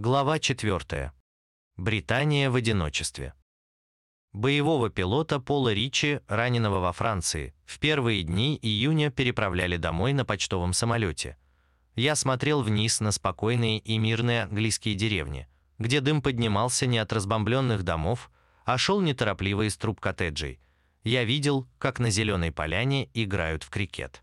Глава 4. Британия в одиночестве. Боевого пилота Пола Ричи, раненого во Франции, в первые дни июня переправляли домой на почтовом самолете. Я смотрел вниз на спокойные и мирные английские деревни, где дым поднимался не от разбомбленных домов, а шел неторопливо из труб коттеджей. Я видел, как на зеленой поляне играют в крикет.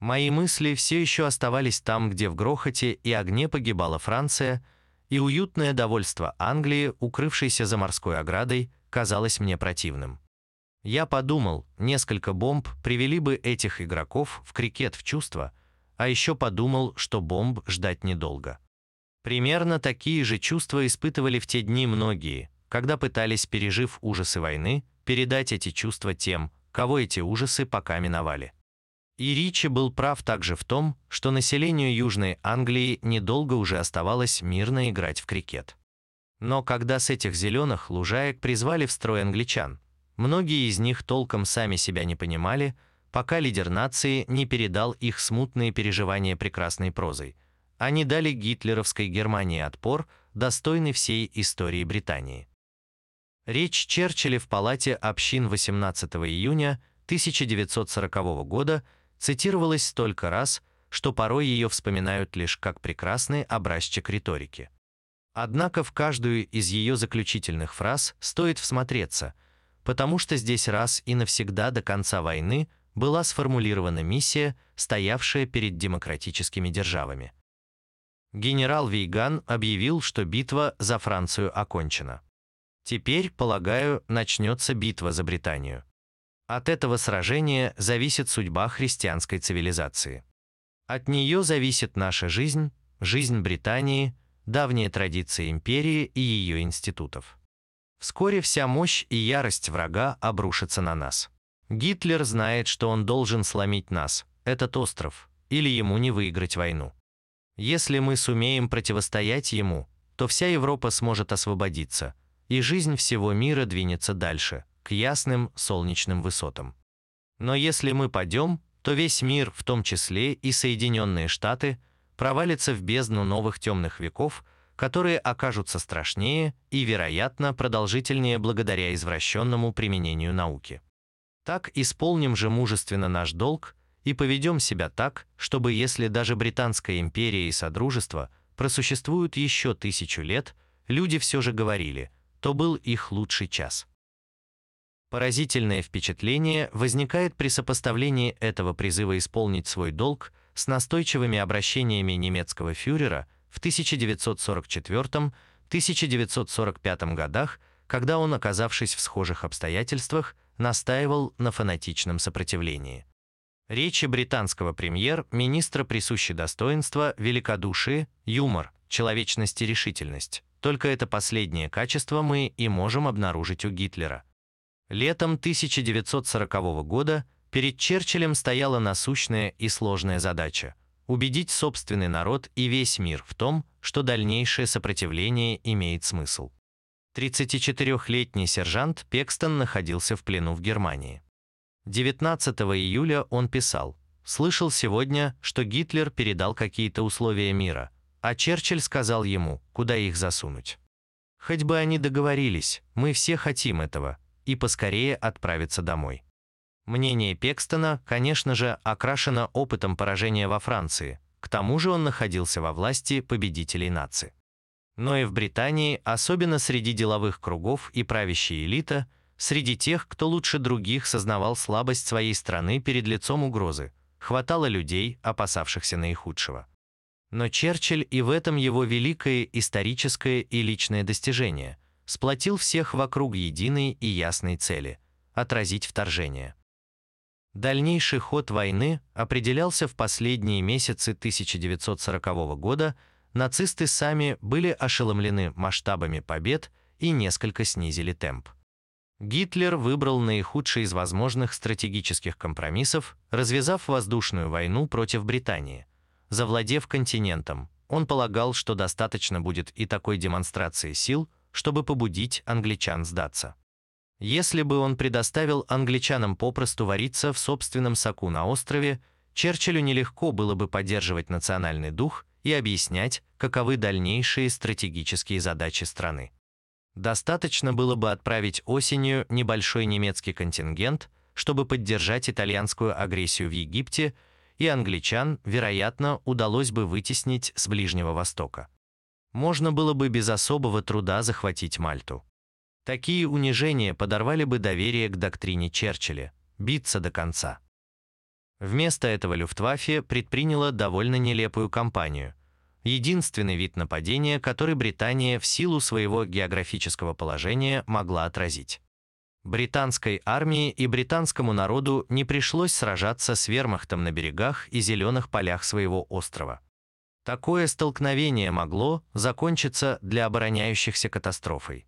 Мои мысли все еще оставались там, где в грохоте и огне погибала Франция – и уютное довольство Англии, укрывшейся за морской оградой, казалось мне противным. Я подумал, несколько бомб привели бы этих игроков в крикет в чувство, а еще подумал, что бомб ждать недолго. Примерно такие же чувства испытывали в те дни многие, когда пытались, пережив ужасы войны, передать эти чувства тем, кого эти ужасы пока миновали. И Ричи был прав также в том, что населению Южной Англии недолго уже оставалось мирно играть в крикет. Но когда с этих зеленых лужаек призвали в строй англичан, многие из них толком сами себя не понимали, пока лидер нации не передал их смутные переживания прекрасной прозой. Они дали гитлеровской Германии отпор, достойный всей истории Британии. Речь Черчилля в Палате общин 18 июня 1940 года – цитировалась столько раз, что порой ее вспоминают лишь как прекрасный образчик риторики. Однако в каждую из ее заключительных фраз стоит всмотреться, потому что здесь раз и навсегда до конца войны была сформулирована миссия, стоявшая перед демократическими державами. Генерал Вейган объявил, что битва за Францию окончена. Теперь, полагаю, начнется битва за Британию. От этого сражения зависит судьба христианской цивилизации. От нее зависит наша жизнь, жизнь Британии, давние традиции империи и ее институтов. Вскоре вся мощь и ярость врага обрушатся на нас. Гитлер знает, что он должен сломить нас, этот остров, или ему не выиграть войну. Если мы сумеем противостоять ему, то вся Европа сможет освободиться, и жизнь всего мира двинется дальше – к ясным солнечным высотам. Но если мы падем, то весь мир, в том числе и Соединенные Штаты, провалится в бездну новых темных веков, которые окажутся страшнее и, вероятно, продолжительнее благодаря извращенному применению науки. Так исполним же мужественно наш долг и поведем себя так, чтобы если даже Британская империя и Содружество просуществуют еще тысячу лет, люди все же говорили, то был их лучший час. Поразительное впечатление возникает при сопоставлении этого призыва исполнить свой долг с настойчивыми обращениями немецкого фюрера в 1944-1945 годах, когда он, оказавшись в схожих обстоятельствах, настаивал на фанатичном сопротивлении. Речи британского премьер-министра присущи достоинство, великодушие, юмор, человечность и решительность. Только это последнее качество мы и можем обнаружить у Гитлера – Летом 1940 года перед Черчиллем стояла насущная и сложная задача – убедить собственный народ и весь мир в том, что дальнейшее сопротивление имеет смысл. 34-летний сержант Пекстон находился в плену в Германии. 19 июля он писал «Слышал сегодня, что Гитлер передал какие-то условия мира, а Черчилль сказал ему, куда их засунуть. Хоть бы они договорились, мы все хотим этого, и поскорее отправиться домой. Мнение Пекстона, конечно же, окрашено опытом поражения во Франции, к тому же он находился во власти победителей нации. Но и в Британии, особенно среди деловых кругов и правящей элита, среди тех, кто лучше других сознавал слабость своей страны перед лицом угрозы, хватало людей, опасавшихся наихудшего. Но Черчилль и в этом его великое историческое и личное достижение – сплотил всех вокруг единой и ясной цели – отразить вторжение. Дальнейший ход войны определялся в последние месяцы 1940 года, нацисты сами были ошеломлены масштабами побед и несколько снизили темп. Гитлер выбрал наихудший из возможных стратегических компромиссов, развязав воздушную войну против Британии. Завладев континентом, он полагал, что достаточно будет и такой демонстрации сил – чтобы побудить англичан сдаться. Если бы он предоставил англичанам попросту вариться в собственном соку на острове, Черчиллю нелегко было бы поддерживать национальный дух и объяснять, каковы дальнейшие стратегические задачи страны. Достаточно было бы отправить осенью небольшой немецкий контингент, чтобы поддержать итальянскую агрессию в Египте, и англичан, вероятно, удалось бы вытеснить с Ближнего Востока. Можно было бы без особого труда захватить Мальту. Такие унижения подорвали бы доверие к доктрине Черчилля – биться до конца. Вместо этого Люфтваффе предприняла довольно нелепую кампанию. Единственный вид нападения, который Британия в силу своего географического положения могла отразить. Британской армии и британскому народу не пришлось сражаться с вермахтом на берегах и зеленых полях своего острова. Такое столкновение могло закончиться для обороняющихся катастрофой.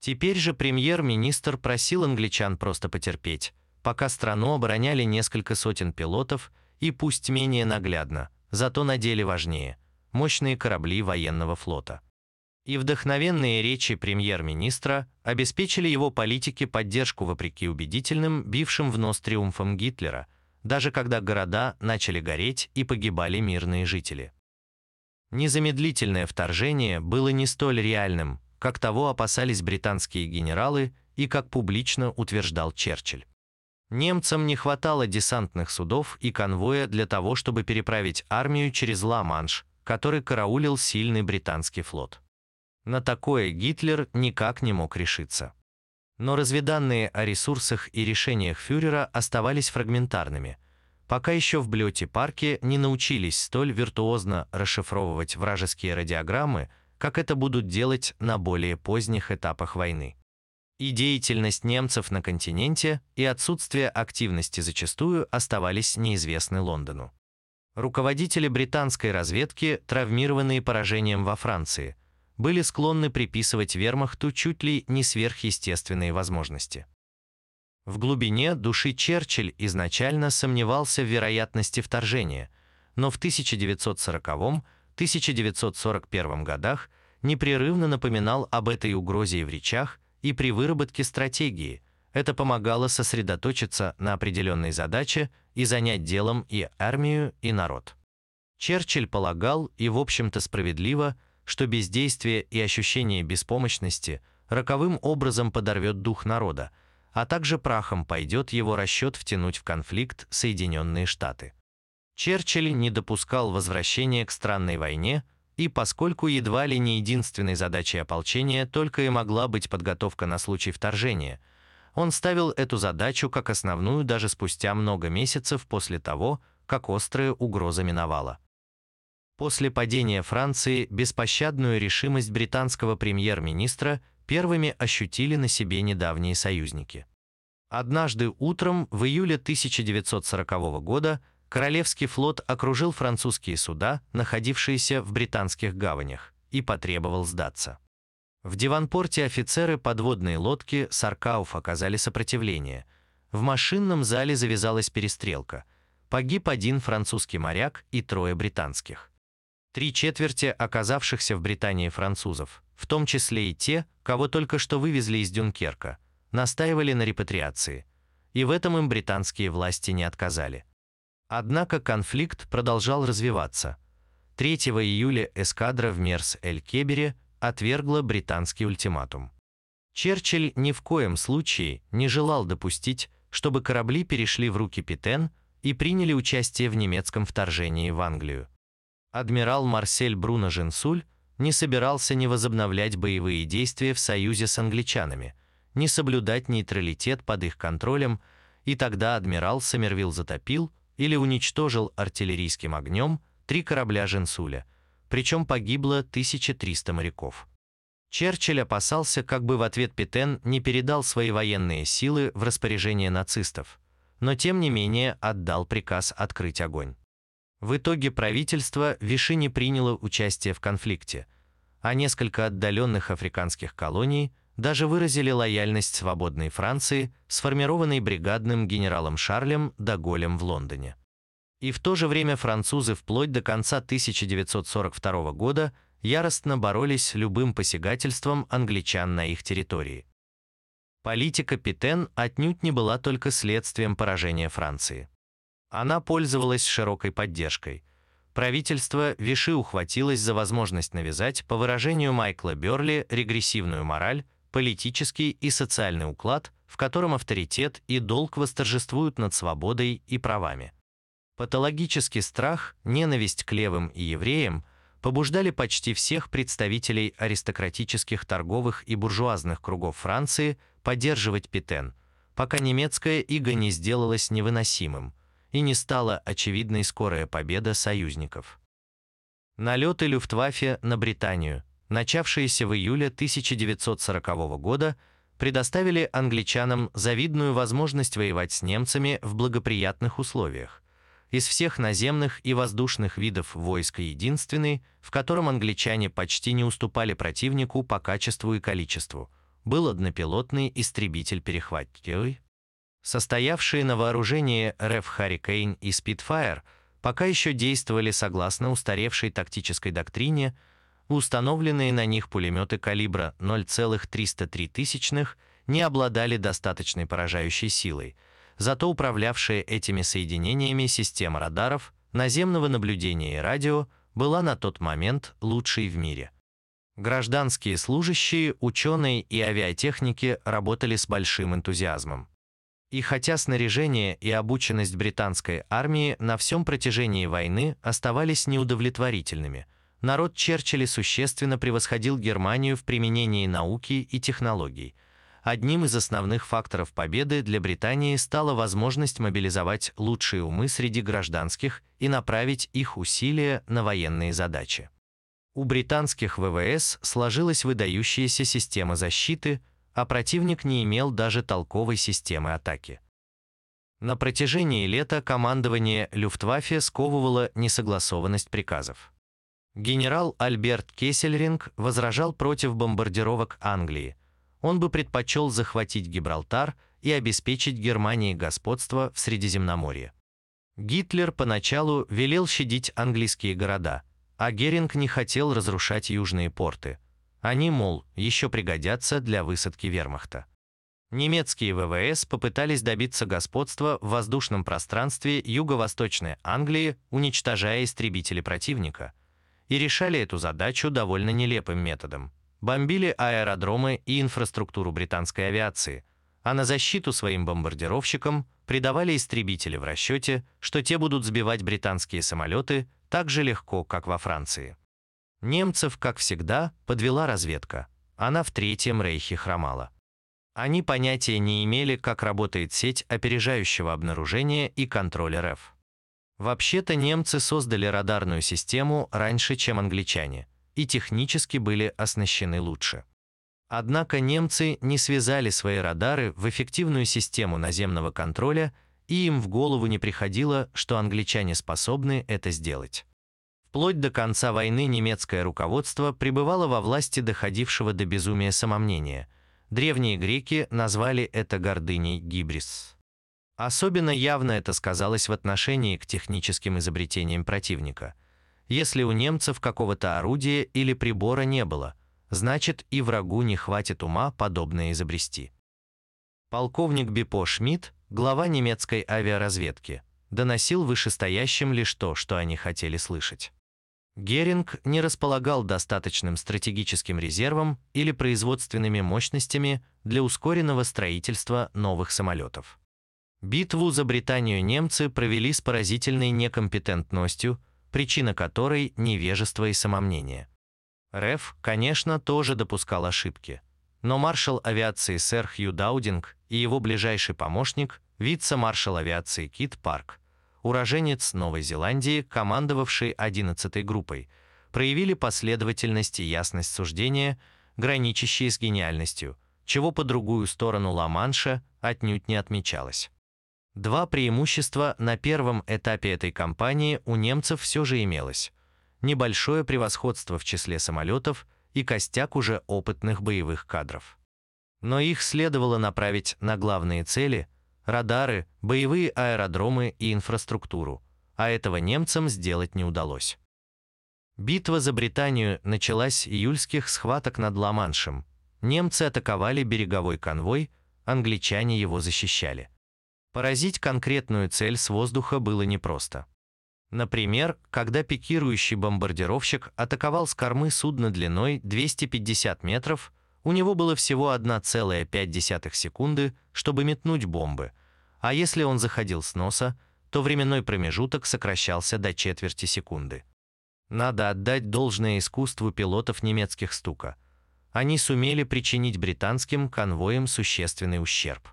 Теперь же премьер-министр просил англичан просто потерпеть, пока страну обороняли несколько сотен пилотов и пусть менее наглядно, зато на деле важнее – мощные корабли военного флота. И вдохновенные речи премьер-министра обеспечили его политике поддержку вопреки убедительным, бившим в нос триумфам Гитлера, даже когда города начали гореть и погибали мирные жители. Незамедлительное вторжение было не столь реальным, как того опасались британские генералы и как публично утверждал Черчилль. Немцам не хватало десантных судов и конвоя для того, чтобы переправить армию через Ла-Манш, который караулил сильный британский флот. На такое Гитлер никак не мог решиться. Но разведанные о ресурсах и решениях фюрера оставались фрагментарными, пока еще в Блёте-парке не научились столь виртуозно расшифровывать вражеские радиограммы, как это будут делать на более поздних этапах войны. И деятельность немцев на континенте и отсутствие активности зачастую оставались неизвестны Лондону. Руководители британской разведки, травмированные поражением во Франции, были склонны приписывать вермахту чуть ли не сверхъестественные возможности. В глубине души Черчилль изначально сомневался в вероятности вторжения, но в 1940-1941 годах непрерывно напоминал об этой угрозе и в речах, и при выработке стратегии. Это помогало сосредоточиться на определенной задаче и занять делом и армию, и народ. Черчилль полагал, и в общем-то справедливо, что бездействие и ощущение беспомощности роковым образом подорвет дух народа, а также прахом пойдет его расчет втянуть в конфликт Соединенные Штаты. Черчилль не допускал возвращения к странной войне, и поскольку едва ли не единственной задачей ополчения только и могла быть подготовка на случай вторжения, он ставил эту задачу как основную даже спустя много месяцев после того, как острая угроза миновала. После падения Франции беспощадную решимость британского премьер-министра первыми ощутили на себе недавние союзники. Однажды утром в июле 1940 года Королевский флот окружил французские суда, находившиеся в британских гаванях, и потребовал сдаться. В Диванпорте офицеры подводной лодки Саркауф оказали сопротивление. В машинном зале завязалась перестрелка. Погиб один французский моряк и трое британских. Три четверти оказавшихся в Британии французов, в том числе и те, кого только что вывезли из Дюнкерка, настаивали на репатриации, и в этом им британские власти не отказали. Однако конфликт продолжал развиваться. 3 июля эскадра в Мерс-Эль-Кебере отвергла британский ультиматум. Черчилль ни в коем случае не желал допустить, чтобы корабли перешли в руки Питен и приняли участие в немецком вторжении в Англию. Адмирал Марсель Бруно Женсуль не собирался не возобновлять боевые действия в союзе с англичанами, не соблюдать нейтралитет под их контролем, и тогда адмирал Сомервилл затопил или уничтожил артиллерийским огнем три корабля Женсуля, причем погибло 1300 моряков. Черчилль опасался, как бы в ответ Петен не передал свои военные силы в распоряжение нацистов, но тем не менее отдал приказ открыть огонь. В итоге правительство Виши не приняло участие в конфликте, а несколько отдаленных африканских колоний – даже выразили лояльность свободной Франции, сформированной бригадным генералом Шарлем Даголем в Лондоне. И в то же время французы вплоть до конца 1942 года яростно боролись с любым посягательством англичан на их территории. Политика Питен отнюдь не была только следствием поражения Франции. Она пользовалась широкой поддержкой. Правительство Виши ухватилось за возможность навязать, по выражению Майкла Берли, регрессивную мораль, политический и социальный уклад, в котором авторитет и долг восторжествуют над свободой и правами. Патологический страх, ненависть к левым и евреям побуждали почти всех представителей аристократических торговых и буржуазных кругов Франции поддерживать Петен, пока немецкая ига не сделалась невыносимым и не стала очевидной скорая победа союзников. Налеты Люфтваффе на Британию, начавшиеся в июле 1940 года, предоставили англичанам завидную возможность воевать с немцами в благоприятных условиях. Из всех наземных и воздушных видов войска единственный, в котором англичане почти не уступали противнику по качеству и количеству, был однопилотный истребитель-перехватитель. Состоявшие на вооружении РФ «Харрикейн» и «Спитфайр» пока еще действовали согласно устаревшей тактической доктрине, установленные на них пулеметы калибра 0,303 не обладали достаточной поражающей силой, зато управлявшая этими соединениями система радаров, наземного наблюдения и радио была на тот момент лучшей в мире. Гражданские служащие, ученые и авиатехники работали с большим энтузиазмом. И хотя снаряжение и обученность британской армии на всем протяжении войны оставались неудовлетворительными, народ Черчилля существенно превосходил Германию в применении науки и технологий – Одним из основных факторов победы для Британии стала возможность мобилизовать лучшие умы среди гражданских и направить их усилия на военные задачи. У британских ВВС сложилась выдающаяся система защиты, а противник не имел даже толковой системы атаки. На протяжении лета командование Люфтваффе сковывало несогласованность приказов. Генерал Альберт Кессельринг возражал против бомбардировок Англии – он бы предпочел захватить Гибралтар и обеспечить Германии господство в Средиземноморье. Гитлер поначалу велел щадить английские города, а Геринг не хотел разрушать южные порты. Они, мол, еще пригодятся для высадки вермахта. Немецкие ВВС попытались добиться господства в воздушном пространстве юго-восточной Англии, уничтожая истребители противника, и решали эту задачу довольно нелепым методом бомбили аэродромы и инфраструктуру британской авиации, а на защиту своим бомбардировщикам придавали истребители в расчете, что те будут сбивать британские самолеты так же легко, как во Франции. Немцев, как всегда, подвела разведка. Она в Третьем Рейхе хромала. Они понятия не имели, как работает сеть опережающего обнаружения и контроля РФ. Вообще-то немцы создали радарную систему раньше, чем англичане – и технически были оснащены лучше. Однако немцы не связали свои радары в эффективную систему наземного контроля, и им в голову не приходило, что англичане способны это сделать. Вплоть до конца войны немецкое руководство пребывало во власти доходившего до безумия самомнения. Древние греки назвали это гордыней гибрис. Особенно явно это сказалось в отношении к техническим изобретениям противника – если у немцев какого-то орудия или прибора не было, значит и врагу не хватит ума подобное изобрести. Полковник Бипо Шмидт, глава немецкой авиаразведки, доносил вышестоящим лишь то, что они хотели слышать. Геринг не располагал достаточным стратегическим резервом или производственными мощностями для ускоренного строительства новых самолетов. Битву за Британию немцы провели с поразительной некомпетентностью, причина которой – невежество и самомнение. РЭФ, конечно, тоже допускал ошибки, но маршал авиации сэр Хью Даудинг и его ближайший помощник, вице-маршал авиации Кит Парк, уроженец Новой Зеландии, командовавший 11-й группой, проявили последовательность и ясность суждения, граничащие с гениальностью, чего по другую сторону Ла-Манша отнюдь не отмечалось. Два преимущества на первом этапе этой кампании у немцев все же имелось. Небольшое превосходство в числе самолетов и костяк уже опытных боевых кадров. Но их следовало направить на главные цели – радары, боевые аэродромы и инфраструктуру, а этого немцам сделать не удалось. Битва за Британию началась июльских схваток над Ла-Маншем. Немцы атаковали береговой конвой, англичане его защищали. Поразить конкретную цель с воздуха было непросто. Например, когда пикирующий бомбардировщик атаковал с кормы судно длиной 250 метров, у него было всего 1,5 секунды, чтобы метнуть бомбы, а если он заходил с носа, то временной промежуток сокращался до четверти секунды. Надо отдать должное искусству пилотов немецких «Стука». Они сумели причинить британским конвоям существенный ущерб.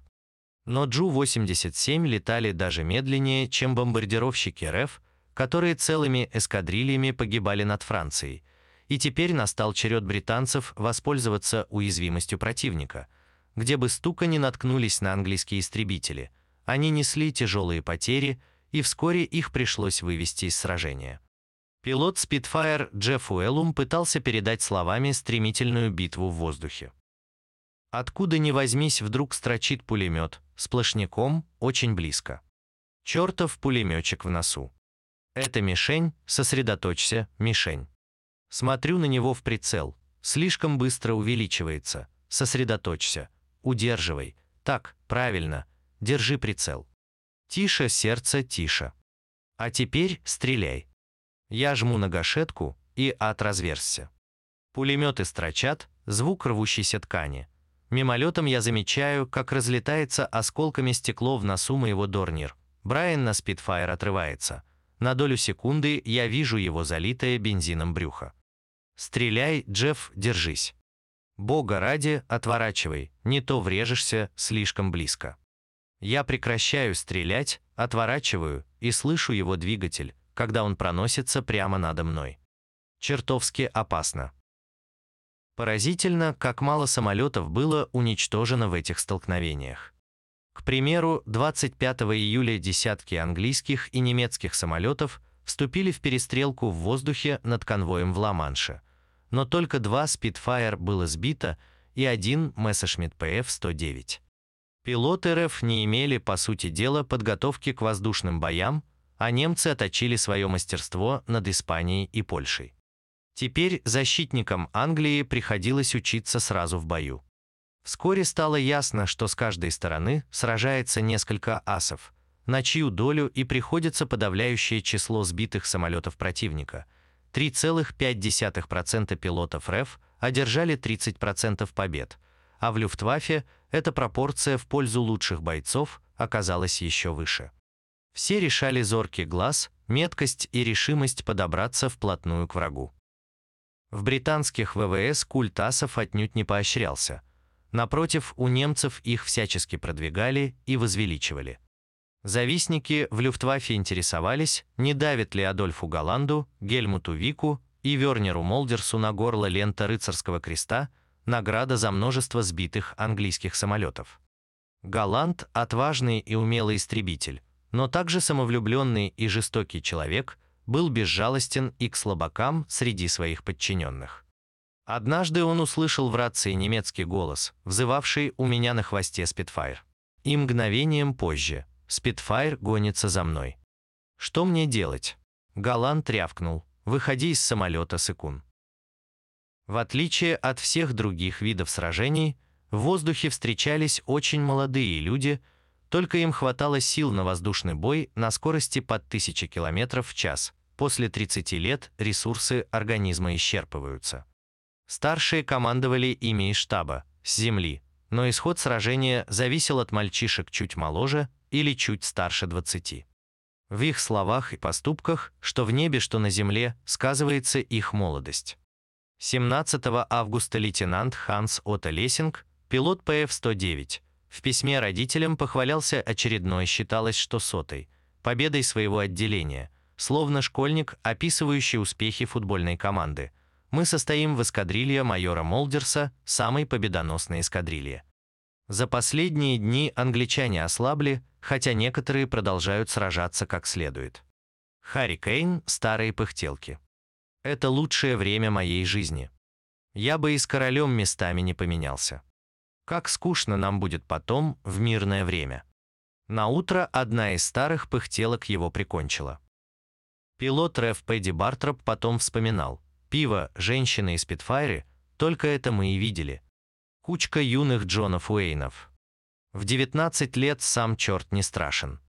Но Джу-87 летали даже медленнее, чем бомбардировщики РФ, которые целыми эскадрильями погибали над Францией. И теперь настал черед британцев воспользоваться уязвимостью противника. Где бы стука не наткнулись на английские истребители, они несли тяжелые потери, и вскоре их пришлось вывести из сражения. Пилот Spitfire Джефф Уэллум пытался передать словами стремительную битву в воздухе. Откуда ни возьмись, вдруг строчит пулемет, сплошняком, очень близко. Чертов пулеметчик в носу. Это мишень, сосредоточься, мишень. Смотрю на него в прицел, слишком быстро увеличивается, сосредоточься, удерживай, так, правильно, держи прицел. Тише, сердце, тише. А теперь стреляй. Я жму на гашетку, и ад разверзся. Пулеметы строчат, звук рвущейся ткани. Мимолетом я замечаю, как разлетается осколками стекло в носу моего Дорнир. Брайан на спидфайр отрывается – на долю секунды я вижу его залитое бензином брюхо. «Стреляй, Джефф, держись!» «Бога ради, отворачивай, не то врежешься слишком близко». Я прекращаю стрелять, отворачиваю и слышу его двигатель, когда он проносится прямо надо мной. Чертовски опасно. Поразительно, как мало самолетов было уничтожено в этих столкновениях. К примеру, 25 июля десятки английских и немецких самолетов вступили в перестрелку в воздухе над конвоем в Ла-Манше. Но только два Spitfire было сбито и один Messerschmitt PF-109. Пилоты РФ не имели, по сути дела, подготовки к воздушным боям, а немцы оточили свое мастерство над Испанией и Польшей. Теперь защитникам Англии приходилось учиться сразу в бою. Вскоре стало ясно, что с каждой стороны сражается несколько асов, на чью долю и приходится подавляющее число сбитых самолетов противника. 3,5% пилотов РФ одержали 30% побед, а в Люфтваффе эта пропорция в пользу лучших бойцов оказалась еще выше. Все решали зоркий глаз, меткость и решимость подобраться вплотную к врагу. В британских ВВС культ асов отнюдь не поощрялся – Напротив, у немцев их всячески продвигали и возвеличивали. Завистники в Люфтваффе интересовались, не давит ли Адольфу Голланду, Гельмуту Вику и Вернеру Молдерсу на горло лента рыцарского креста, награда за множество сбитых английских самолетов. Голланд – отважный и умелый истребитель, но также самовлюбленный и жестокий человек, был безжалостен и к слабакам среди своих подчиненных. Однажды он услышал в рации немецкий голос, взывавший у меня на хвосте Спитфайр. И мгновением позже Спитфайр гонится за мной. Что мне делать? Галант рявкнул. Выходи из самолета, Сыкун. В отличие от всех других видов сражений, в воздухе встречались очень молодые люди, только им хватало сил на воздушный бой на скорости под 1000 км в час. После 30 лет ресурсы организма исчерпываются. Старшие командовали ими из штаба, с земли, но исход сражения зависел от мальчишек чуть моложе или чуть старше 20. В их словах и поступках, что в небе, что на земле, сказывается их молодость. 17 августа лейтенант Ханс Отто Лессинг, пилот ПФ-109, в письме родителям похвалялся очередной, считалось, что сотой, победой своего отделения, словно школьник, описывающий успехи футбольной команды – мы состоим в эскадрилье майора Молдерса, самой победоносной эскадрилье. За последние дни англичане ослабли, хотя некоторые продолжают сражаться как следует. Харри Кейн – старые пыхтелки. Это лучшее время моей жизни. Я бы и с королем местами не поменялся. Как скучно нам будет потом, в мирное время. На утро одна из старых пыхтелок его прикончила. Пилот Реф Пэдди Бартроп потом вспоминал пиво, женщины и спидфайры, только это мы и видели. Кучка юных Джонов Уэйнов. В 19 лет сам черт не страшен.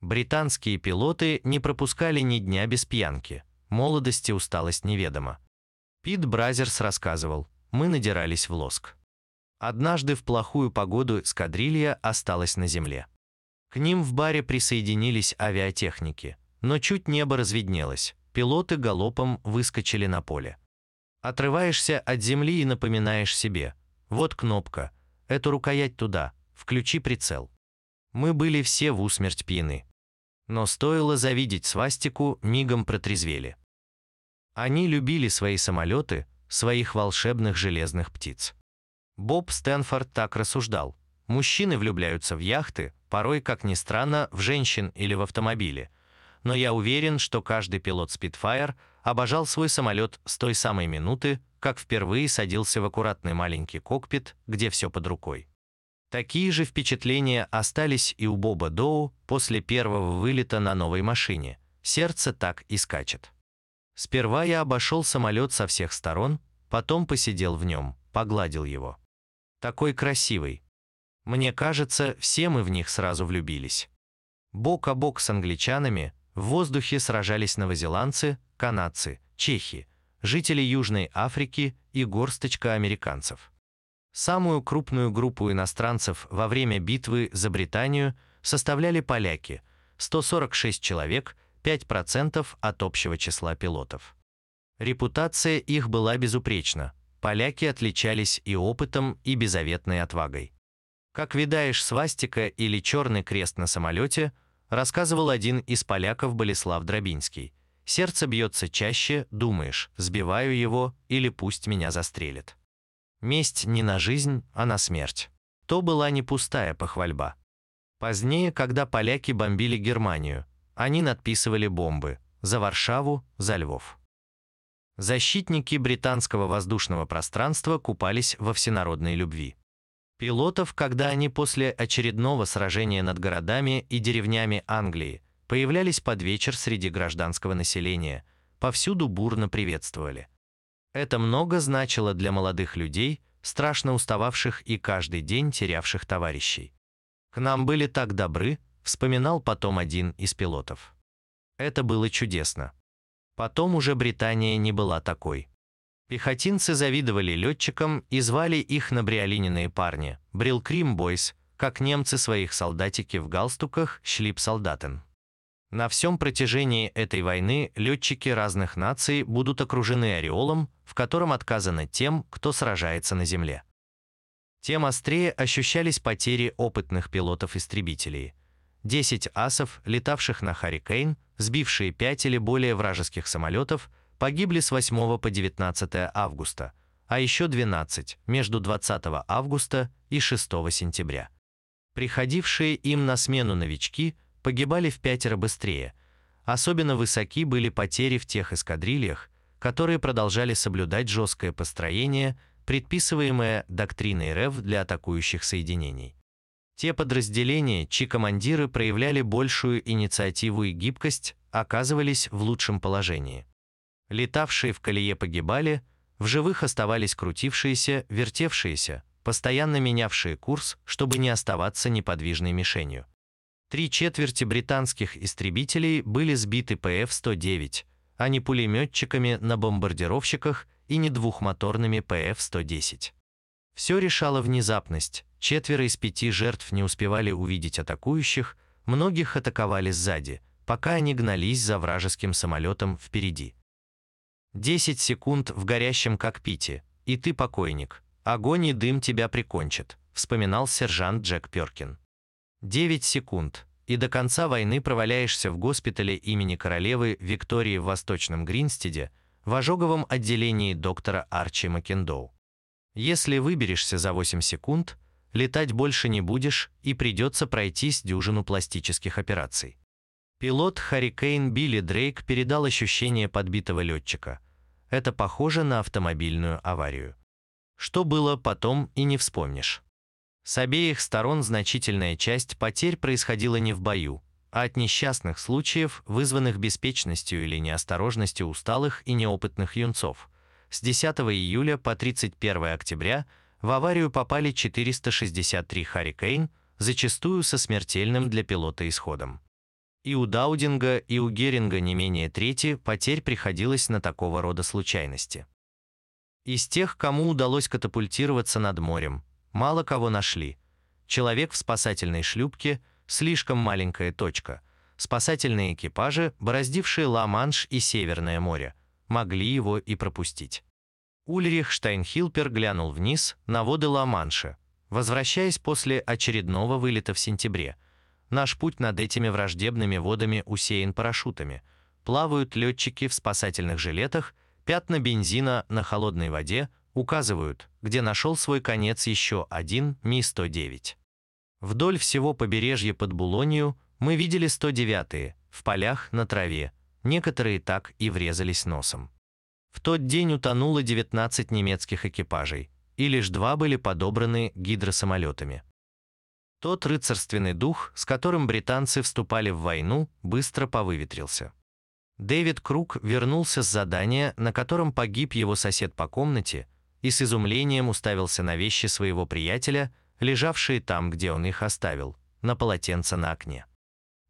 Британские пилоты не пропускали ни дня без пьянки. Молодости усталость неведома. Пит Бразерс рассказывал, мы надирались в лоск. Однажды в плохую погоду эскадрилья осталась на земле. К ним в баре присоединились авиатехники, но чуть небо разведнелось, пилоты галопом выскочили на поле. Отрываешься от земли и напоминаешь себе, вот кнопка, эту рукоять туда, включи прицел. Мы были все в усмерть пьяны. Но стоило завидеть свастику, мигом протрезвели. Они любили свои самолеты, своих волшебных железных птиц. Боб Стэнфорд так рассуждал. Мужчины влюбляются в яхты, порой, как ни странно, в женщин или в автомобили. Но я уверен, что каждый пилот Spitfire обожал свой самолет с той самой минуты, как впервые садился в аккуратный маленький кокпит, где все под рукой. Такие же впечатления остались и у Боба Доу после первого вылета на новой машине. Сердце так и скачет. Сперва я обошел самолет со всех сторон, потом посидел в нем, погладил его. Такой красивый, мне кажется, все мы в них сразу влюбились. Бок о бок с англичанами в воздухе сражались новозеландцы, канадцы, чехи, жители Южной Африки и горсточка американцев. Самую крупную группу иностранцев во время битвы за Британию составляли поляки – 146 человек, 5% от общего числа пилотов. Репутация их была безупречна. Поляки отличались и опытом, и беззаветной отвагой. Как видаешь свастика или черный крест на самолете, рассказывал один из поляков Болеслав Дробинский. Сердце бьется чаще, думаешь, сбиваю его или пусть меня застрелит. Месть не на жизнь, а на смерть. То была не пустая похвальба. Позднее, когда поляки бомбили Германию, они надписывали бомбы за Варшаву, за Львов. Защитники британского воздушного пространства купались во всенародной любви. Пилотов, когда они после очередного сражения над городами и деревнями Англии появлялись под вечер среди гражданского населения, повсюду бурно приветствовали. Это много значило для молодых людей, страшно устававших и каждый день терявших товарищей. «К нам были так добры», — вспоминал потом один из пилотов. Это было чудесно. Потом уже Британия не была такой. Пехотинцы завидовали летчикам и звали их на бриолининые парни, брилкрим бойс, как немцы своих солдатики в галстуках шлип-солдатен. На всем протяжении этой войны летчики разных наций будут окружены ореолом, в котором отказано тем, кто сражается на земле. Тем острее ощущались потери опытных пилотов-истребителей. 10 асов, летавших на «Харрикейн», сбившие 5 или более вражеских самолетов – погибли с 8 по 19 августа, а еще 12 между 20 августа и 6 сентября. Приходившие им на смену новички погибали в пятеро быстрее. Особенно высоки были потери в тех эскадрильях, которые продолжали соблюдать жесткое построение, предписываемое доктриной РЭВ для атакующих соединений. Те подразделения, чьи командиры проявляли большую инициативу и гибкость, оказывались в лучшем положении. Летавшие в колее погибали, в живых оставались крутившиеся, вертевшиеся, постоянно менявшие курс, чтобы не оставаться неподвижной мишенью. Три четверти британских истребителей были сбиты ПФ-109, а не пулеметчиками на бомбардировщиках и не двухмоторными ПФ-110. Все решала внезапность, четверо из пяти жертв не успевали увидеть атакующих, многих атаковали сзади, пока они гнались за вражеским самолетом впереди. 10 секунд в горящем кокпите, и ты покойник. Огонь и дым тебя прикончат», — вспоминал сержант Джек Перкин. 9 секунд, и до конца войны проваляешься в госпитале имени королевы Виктории в Восточном Гринстеде в ожоговом отделении доктора Арчи Маккендоу. Если выберешься за 8 секунд, летать больше не будешь и придется пройтись дюжину пластических операций. Пилот «Харрикейн» Билли Дрейк передал ощущение подбитого летчика. Это похоже на автомобильную аварию. Что было потом и не вспомнишь. С обеих сторон значительная часть потерь происходила не в бою, а от несчастных случаев, вызванных беспечностью или неосторожностью усталых и неопытных юнцов. С 10 июля по 31 октября в аварию попали 463 «Харрикейн», зачастую со смертельным для пилота исходом. И у Даудинга, и у Геринга не менее трети потерь приходилось на такого рода случайности. Из тех, кому удалось катапультироваться над морем, мало кого нашли. Человек в спасательной шлюпке – слишком маленькая точка. Спасательные экипажи, бороздившие Ла-Манш и Северное море, могли его и пропустить. Ульрих Штайнхилпер глянул вниз на воды Ла-Манша, возвращаясь после очередного вылета в сентябре – Наш путь над этими враждебными водами усеян парашютами. Плавают летчики в спасательных жилетах, пятна бензина на холодной воде указывают, где нашел свой конец еще один Ми-109. Вдоль всего побережья под Булонию мы видели 109-е, в полях, на траве, некоторые так и врезались носом. В тот день утонуло 19 немецких экипажей, и лишь два были подобраны гидросамолетами. Тот рыцарственный дух, с которым британцы вступали в войну, быстро повыветрился. Дэвид Круг вернулся с задания, на котором погиб его сосед по комнате, и с изумлением уставился на вещи своего приятеля, лежавшие там, где он их оставил, на полотенце на окне.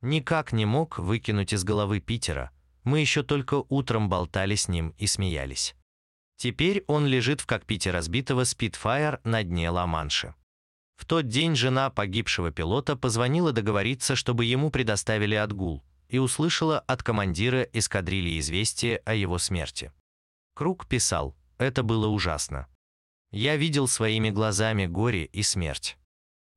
Никак не мог выкинуть из головы Питера, мы еще только утром болтали с ним и смеялись. Теперь он лежит в кокпите разбитого Spitfire на дне Ла-Манши. В тот день жена погибшего пилота позвонила договориться, чтобы ему предоставили отгул, и услышала от командира эскадрильи известие о его смерти. Круг писал, это было ужасно. Я видел своими глазами горе и смерть.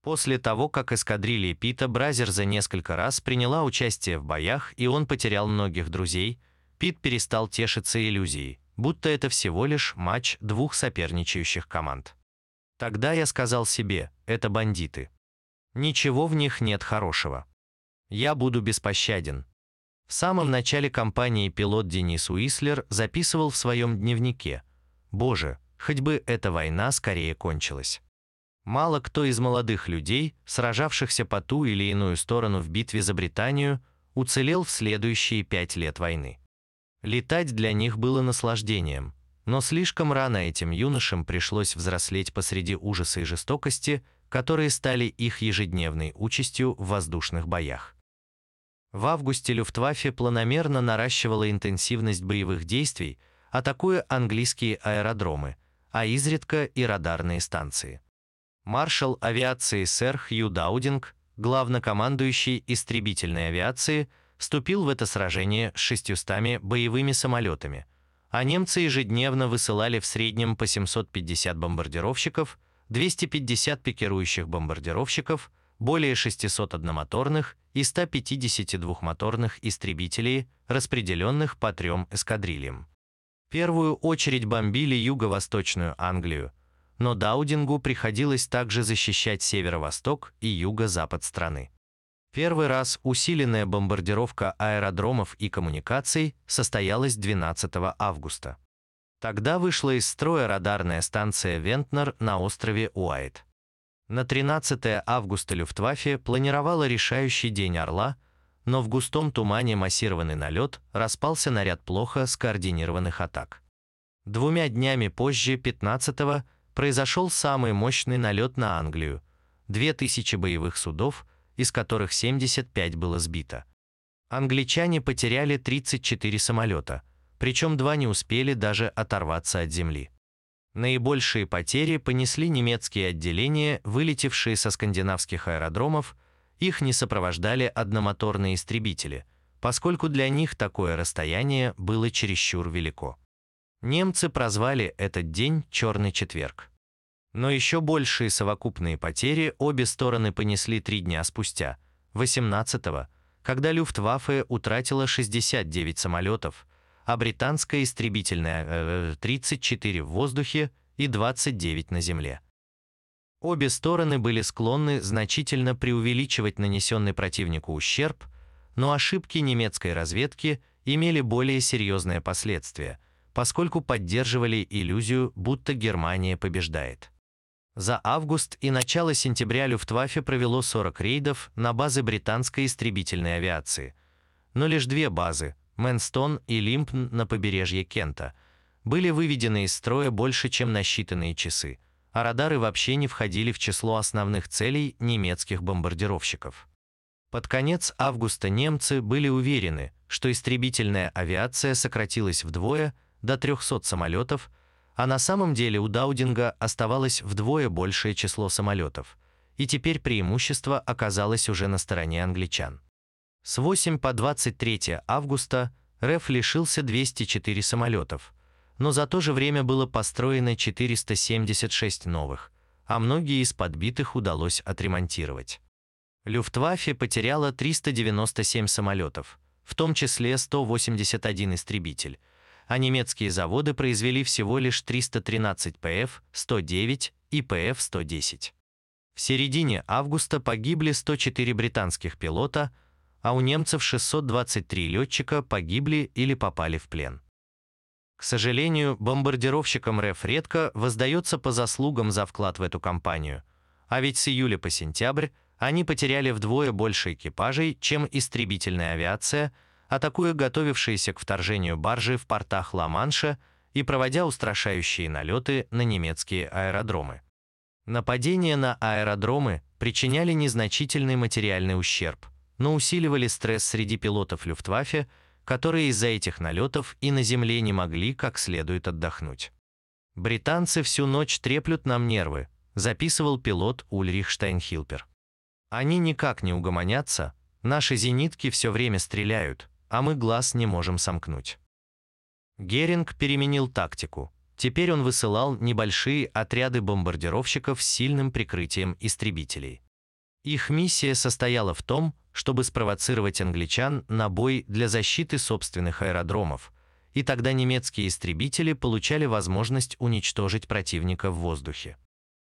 После того, как эскадрилья Пита Бразерза несколько раз приняла участие в боях и он потерял многих друзей, Пит перестал тешиться иллюзией, будто это всего лишь матч двух соперничающих команд. Тогда я сказал себе, это бандиты. Ничего в них нет хорошего. Я буду беспощаден. В самом начале кампании пилот Денис Уислер записывал в своем дневнике «Боже, хоть бы эта война скорее кончилась». Мало кто из молодых людей, сражавшихся по ту или иную сторону в битве за Британию, уцелел в следующие пять лет войны. Летать для них было наслаждением – но слишком рано этим юношам пришлось взрослеть посреди ужаса и жестокости, которые стали их ежедневной участью в воздушных боях. В августе Люфтваффе планомерно наращивала интенсивность боевых действий, атакуя английские аэродромы, а изредка и радарные станции. Маршал авиации сэр Хью Даудинг, главнокомандующий истребительной авиации, вступил в это сражение с 600 боевыми самолетами – а немцы ежедневно высылали в среднем по 750 бомбардировщиков, 250 пикирующих бомбардировщиков, более 600 одномоторных и 152 моторных истребителей, распределенных по трем эскадрильям. Первую очередь бомбили юго-восточную Англию, но Даудингу приходилось также защищать северо-восток и юго-запад страны. Первый раз усиленная бомбардировка аэродромов и коммуникаций состоялась 12 августа. Тогда вышла из строя радарная станция Вентнер на острове Уайт. На 13 августа Люфтваффе планировала решающий день «Орла», но в густом тумане массированный налет распался на ряд плохо скоординированных атак. Двумя днями позже, 15-го, произошел самый мощный налет на Англию. 2000 боевых судов – из которых 75 было сбито. Англичане потеряли 34 самолета, причем два не успели даже оторваться от земли. Наибольшие потери понесли немецкие отделения, вылетевшие со скандинавских аэродромов, их не сопровождали одномоторные истребители, поскольку для них такое расстояние было чересчур велико. Немцы прозвали этот день «Черный четверг». Но еще большие совокупные потери обе стороны понесли три дня спустя, 18-го, когда Люфтваффе утратила 69 самолетов, а британская истребительная э, 34 в воздухе и 29 на земле. Обе стороны были склонны значительно преувеличивать нанесенный противнику ущерб, но ошибки немецкой разведки имели более серьезные последствия, поскольку поддерживали иллюзию, будто Германия побеждает. За август и начало сентября Люфтваффе провело 40 рейдов на базы британской истребительной авиации. Но лишь две базы, Мэнстон и Лимпн на побережье Кента, были выведены из строя больше, чем на считанные часы, а радары вообще не входили в число основных целей немецких бомбардировщиков. Под конец августа немцы были уверены, что истребительная авиация сократилась вдвое до 300 самолетов, а на самом деле у Даудинга оставалось вдвое большее число самолетов, и теперь преимущество оказалось уже на стороне англичан. С 8 по 23 августа РФ лишился 204 самолетов, но за то же время было построено 476 новых, а многие из подбитых удалось отремонтировать. Люфтваффе потеряла 397 самолетов, в том числе 181 истребитель, а немецкие заводы произвели всего лишь 313 ПФ-109 и ПФ-110. В середине августа погибли 104 британских пилота, а у немцев 623 летчика погибли или попали в плен. К сожалению, бомбардировщикам РФ редко воздается по заслугам за вклад в эту кампанию, а ведь с июля по сентябрь они потеряли вдвое больше экипажей, чем истребительная авиация, атакуя готовившиеся к вторжению баржи в портах Ла-Манша и проводя устрашающие налеты на немецкие аэродромы. Нападения на аэродромы причиняли незначительный материальный ущерб, но усиливали стресс среди пилотов Люфтваффе, которые из-за этих налетов и на земле не могли как следует отдохнуть. «Британцы всю ночь треплют нам нервы», записывал пилот Ульрих Штайнхилпер. Они никак не угомонятся, наши зенитки все время стреляют, а мы глаз не можем сомкнуть. Геринг переменил тактику. Теперь он высылал небольшие отряды бомбардировщиков с сильным прикрытием истребителей. Их миссия состояла в том, чтобы спровоцировать англичан на бой для защиты собственных аэродромов, и тогда немецкие истребители получали возможность уничтожить противника в воздухе.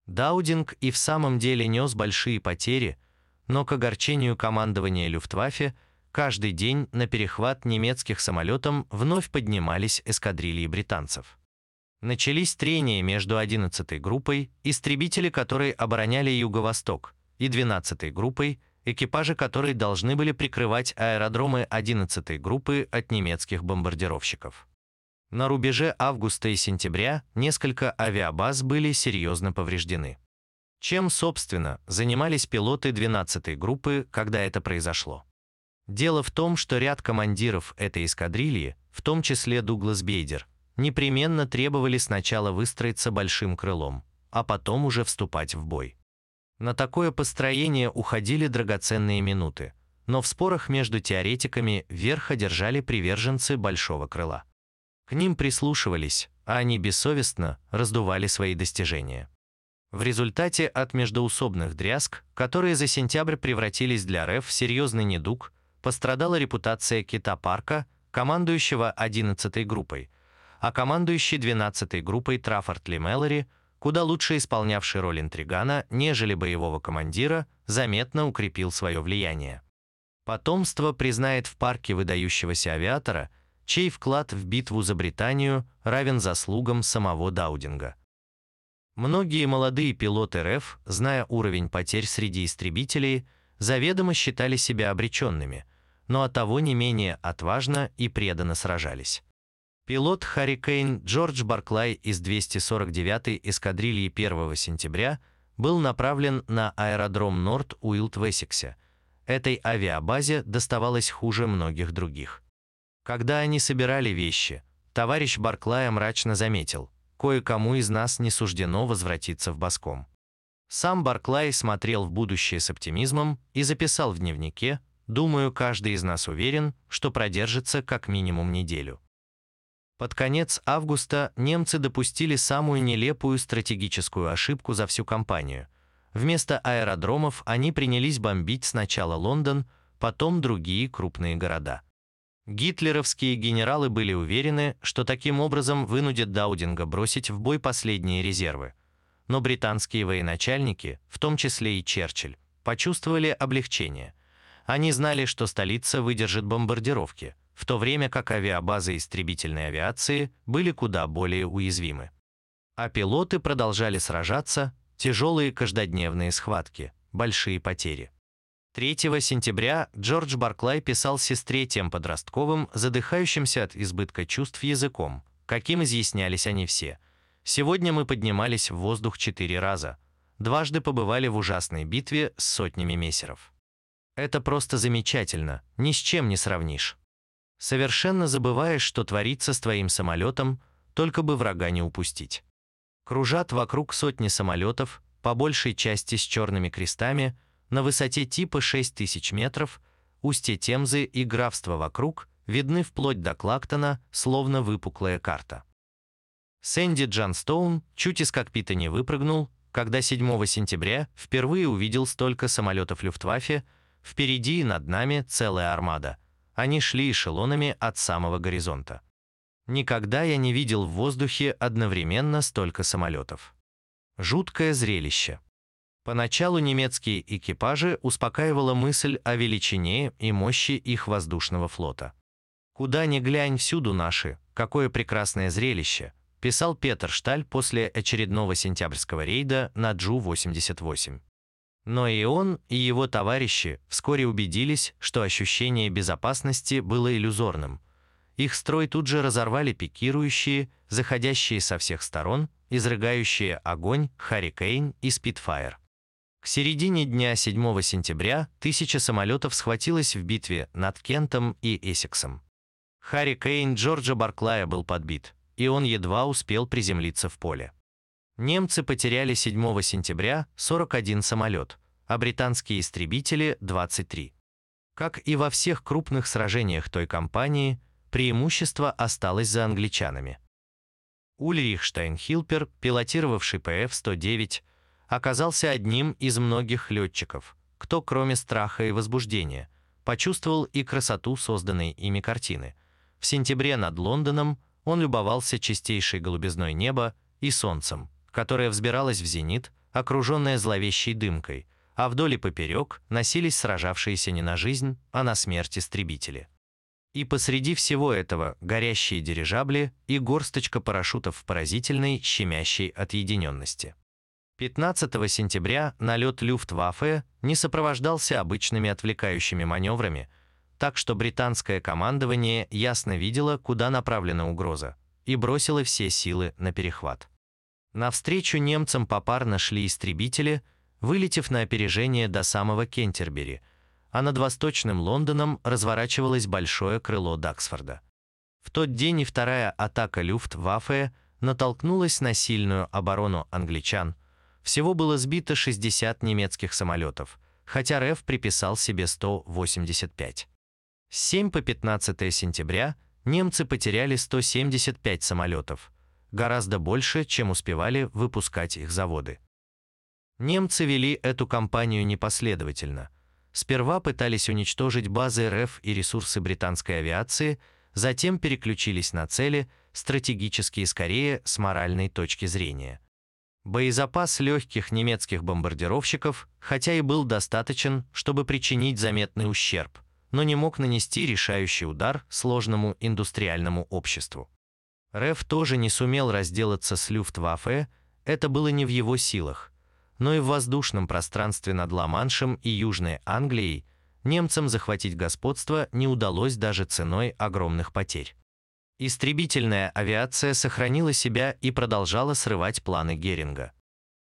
Даудинг и в самом деле нес большие потери – но к огорчению командования Люфтваффе каждый день на перехват немецких самолетам вновь поднимались эскадрильи британцев. Начались трения между 11-й группой, истребители которой обороняли Юго-Восток, и 12-й группой, экипажи которой должны были прикрывать аэродромы 11-й группы от немецких бомбардировщиков. На рубеже августа и сентября несколько авиабаз были серьезно повреждены. Чем, собственно, занимались пилоты 12-й группы, когда это произошло? Дело в том, что ряд командиров этой эскадрильи, в том числе Дуглас Бейдер, непременно требовали сначала выстроиться большим крылом, а потом уже вступать в бой. На такое построение уходили драгоценные минуты, но в спорах между теоретиками верх одержали приверженцы большого крыла. К ним прислушивались, а они бессовестно раздували свои достижения. В результате от междоусобных дрязг, которые за сентябрь превратились для РФ в серьезный недуг, пострадала репутация Кита Парка, командующего 11-й группой, а командующий 12-й группой Траффорд Ли Мэлори, куда лучше исполнявший роль интригана, нежели боевого командира, заметно укрепил свое влияние. Потомство признает в парке выдающегося авиатора, чей вклад в битву за Британию равен заслугам самого Даудинга. Многие молодые пилоты РФ, зная уровень потерь среди истребителей, заведомо считали себя обреченными, но оттого не менее отважно и преданно сражались. Пилот Харрикейн Джордж Барклай из 249-й эскадрильи 1 сентября был направлен на аэродром Норт Уилд в Эссексе. Этой авиабазе доставалось хуже многих других. Когда они собирали вещи, товарищ Барклая мрачно заметил – кое-кому из нас не суждено возвратиться в Баском. Сам Барклай смотрел в будущее с оптимизмом и записал в дневнике, «Думаю, каждый из нас уверен, что продержится как минимум неделю». Под конец августа немцы допустили самую нелепую стратегическую ошибку за всю кампанию. Вместо аэродромов они принялись бомбить сначала Лондон, потом другие крупные города. Гитлеровские генералы были уверены, что таким образом вынудят Даудинга бросить в бой последние резервы. Но британские военачальники, в том числе и Черчилль, почувствовали облегчение. Они знали, что столица выдержит бомбардировки, в то время как авиабазы истребительной авиации были куда более уязвимы. А пилоты продолжали сражаться, тяжелые каждодневные схватки, большие потери. 3 сентября Джордж Барклай писал сестре тем подростковым, задыхающимся от избытка чувств языком, каким изъяснялись они все. «Сегодня мы поднимались в воздух четыре раза. Дважды побывали в ужасной битве с сотнями мессеров. Это просто замечательно, ни с чем не сравнишь. Совершенно забываешь, что творится с твоим самолетом, только бы врага не упустить. Кружат вокруг сотни самолетов, по большей части с черными крестами, на высоте типа 6000 метров, устье Темзы и графства вокруг видны вплоть до Клактона, словно выпуклая карта. Сэнди Джанстоун чуть из кокпита не выпрыгнул, когда 7 сентября впервые увидел столько самолетов Люфтваффе, впереди и над нами целая армада. Они шли эшелонами от самого горизонта. Никогда я не видел в воздухе одновременно столько самолетов. Жуткое зрелище. Поначалу немецкие экипажи успокаивала мысль о величине и мощи их воздушного флота. «Куда ни глянь, всюду наши, какое прекрасное зрелище», писал Петр Шталь после очередного сентябрьского рейда на Джу-88. Но и он, и его товарищи вскоре убедились, что ощущение безопасности было иллюзорным. Их строй тут же разорвали пикирующие, заходящие со всех сторон, изрыгающие огонь «Харрикейн» и «Спитфайр». К середине дня 7 сентября тысяча самолетов схватилась в битве над Кентом и Эссексом. Харри Кейн Джорджа Барклая был подбит, и он едва успел приземлиться в поле. Немцы потеряли 7 сентября 41 самолет, а британские истребители – 23. Как и во всех крупных сражениях той кампании, преимущество осталось за англичанами. Ульрих Штайнхилпер, пилотировавший ПФ-109, оказался одним из многих летчиков, кто, кроме страха и возбуждения, почувствовал и красоту созданной ими картины. В сентябре над Лондоном он любовался чистейшей голубизной неба и солнцем, которое взбиралось в зенит, окруженное зловещей дымкой, а вдоль и поперек носились сражавшиеся не на жизнь, а на смерть истребители. И посреди всего этого горящие дирижабли и горсточка парашютов в поразительной, щемящей отъединенности. 15 сентября налет Люфтваффе не сопровождался обычными отвлекающими маневрами, так что британское командование ясно видело, куда направлена угроза, и бросило все силы на перехват. Навстречу немцам попарно шли истребители, вылетев на опережение до самого Кентербери, а над восточным Лондоном разворачивалось большое крыло Даксфорда. В тот день и вторая атака Люфтваффе натолкнулась на сильную оборону англичан – всего было сбито 60 немецких самолетов, хотя РФ приписал себе 185. С 7 по 15 сентября немцы потеряли 175 самолетов, гораздо больше, чем успевали выпускать их заводы. Немцы вели эту кампанию непоследовательно. Сперва пытались уничтожить базы РФ и ресурсы британской авиации, затем переключились на цели, стратегические скорее с моральной точки зрения – Боезапас легких немецких бомбардировщиков, хотя и был достаточен, чтобы причинить заметный ущерб, но не мог нанести решающий удар сложному индустриальному обществу. РФ тоже не сумел разделаться с Люфтваффе, это было не в его силах, но и в воздушном пространстве над Ла-Маншем и Южной Англией немцам захватить господство не удалось даже ценой огромных потерь. Истребительная авиация сохранила себя и продолжала срывать планы Геринга.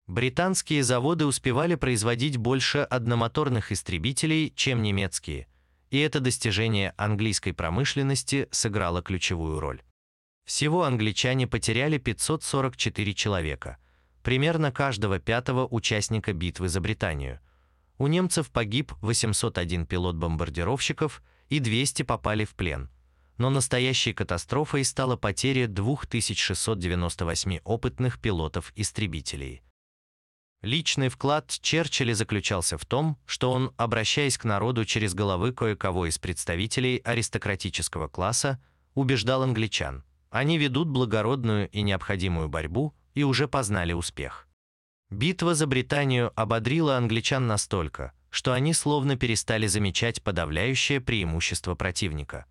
Британские заводы успевали производить больше одномоторных истребителей, чем немецкие, и это достижение английской промышленности сыграло ключевую роль. Всего англичане потеряли 544 человека, примерно каждого пятого участника битвы за Британию. У немцев погиб 801 пилот бомбардировщиков и 200 попали в плен – но настоящей катастрофой стала потеря 2698 опытных пилотов-истребителей. Личный вклад Черчилля заключался в том, что он, обращаясь к народу через головы кое-кого из представителей аристократического класса, убеждал англичан, они ведут благородную и необходимую борьбу и уже познали успех. Битва за Британию ободрила англичан настолько, что они словно перестали замечать подавляющее преимущество противника.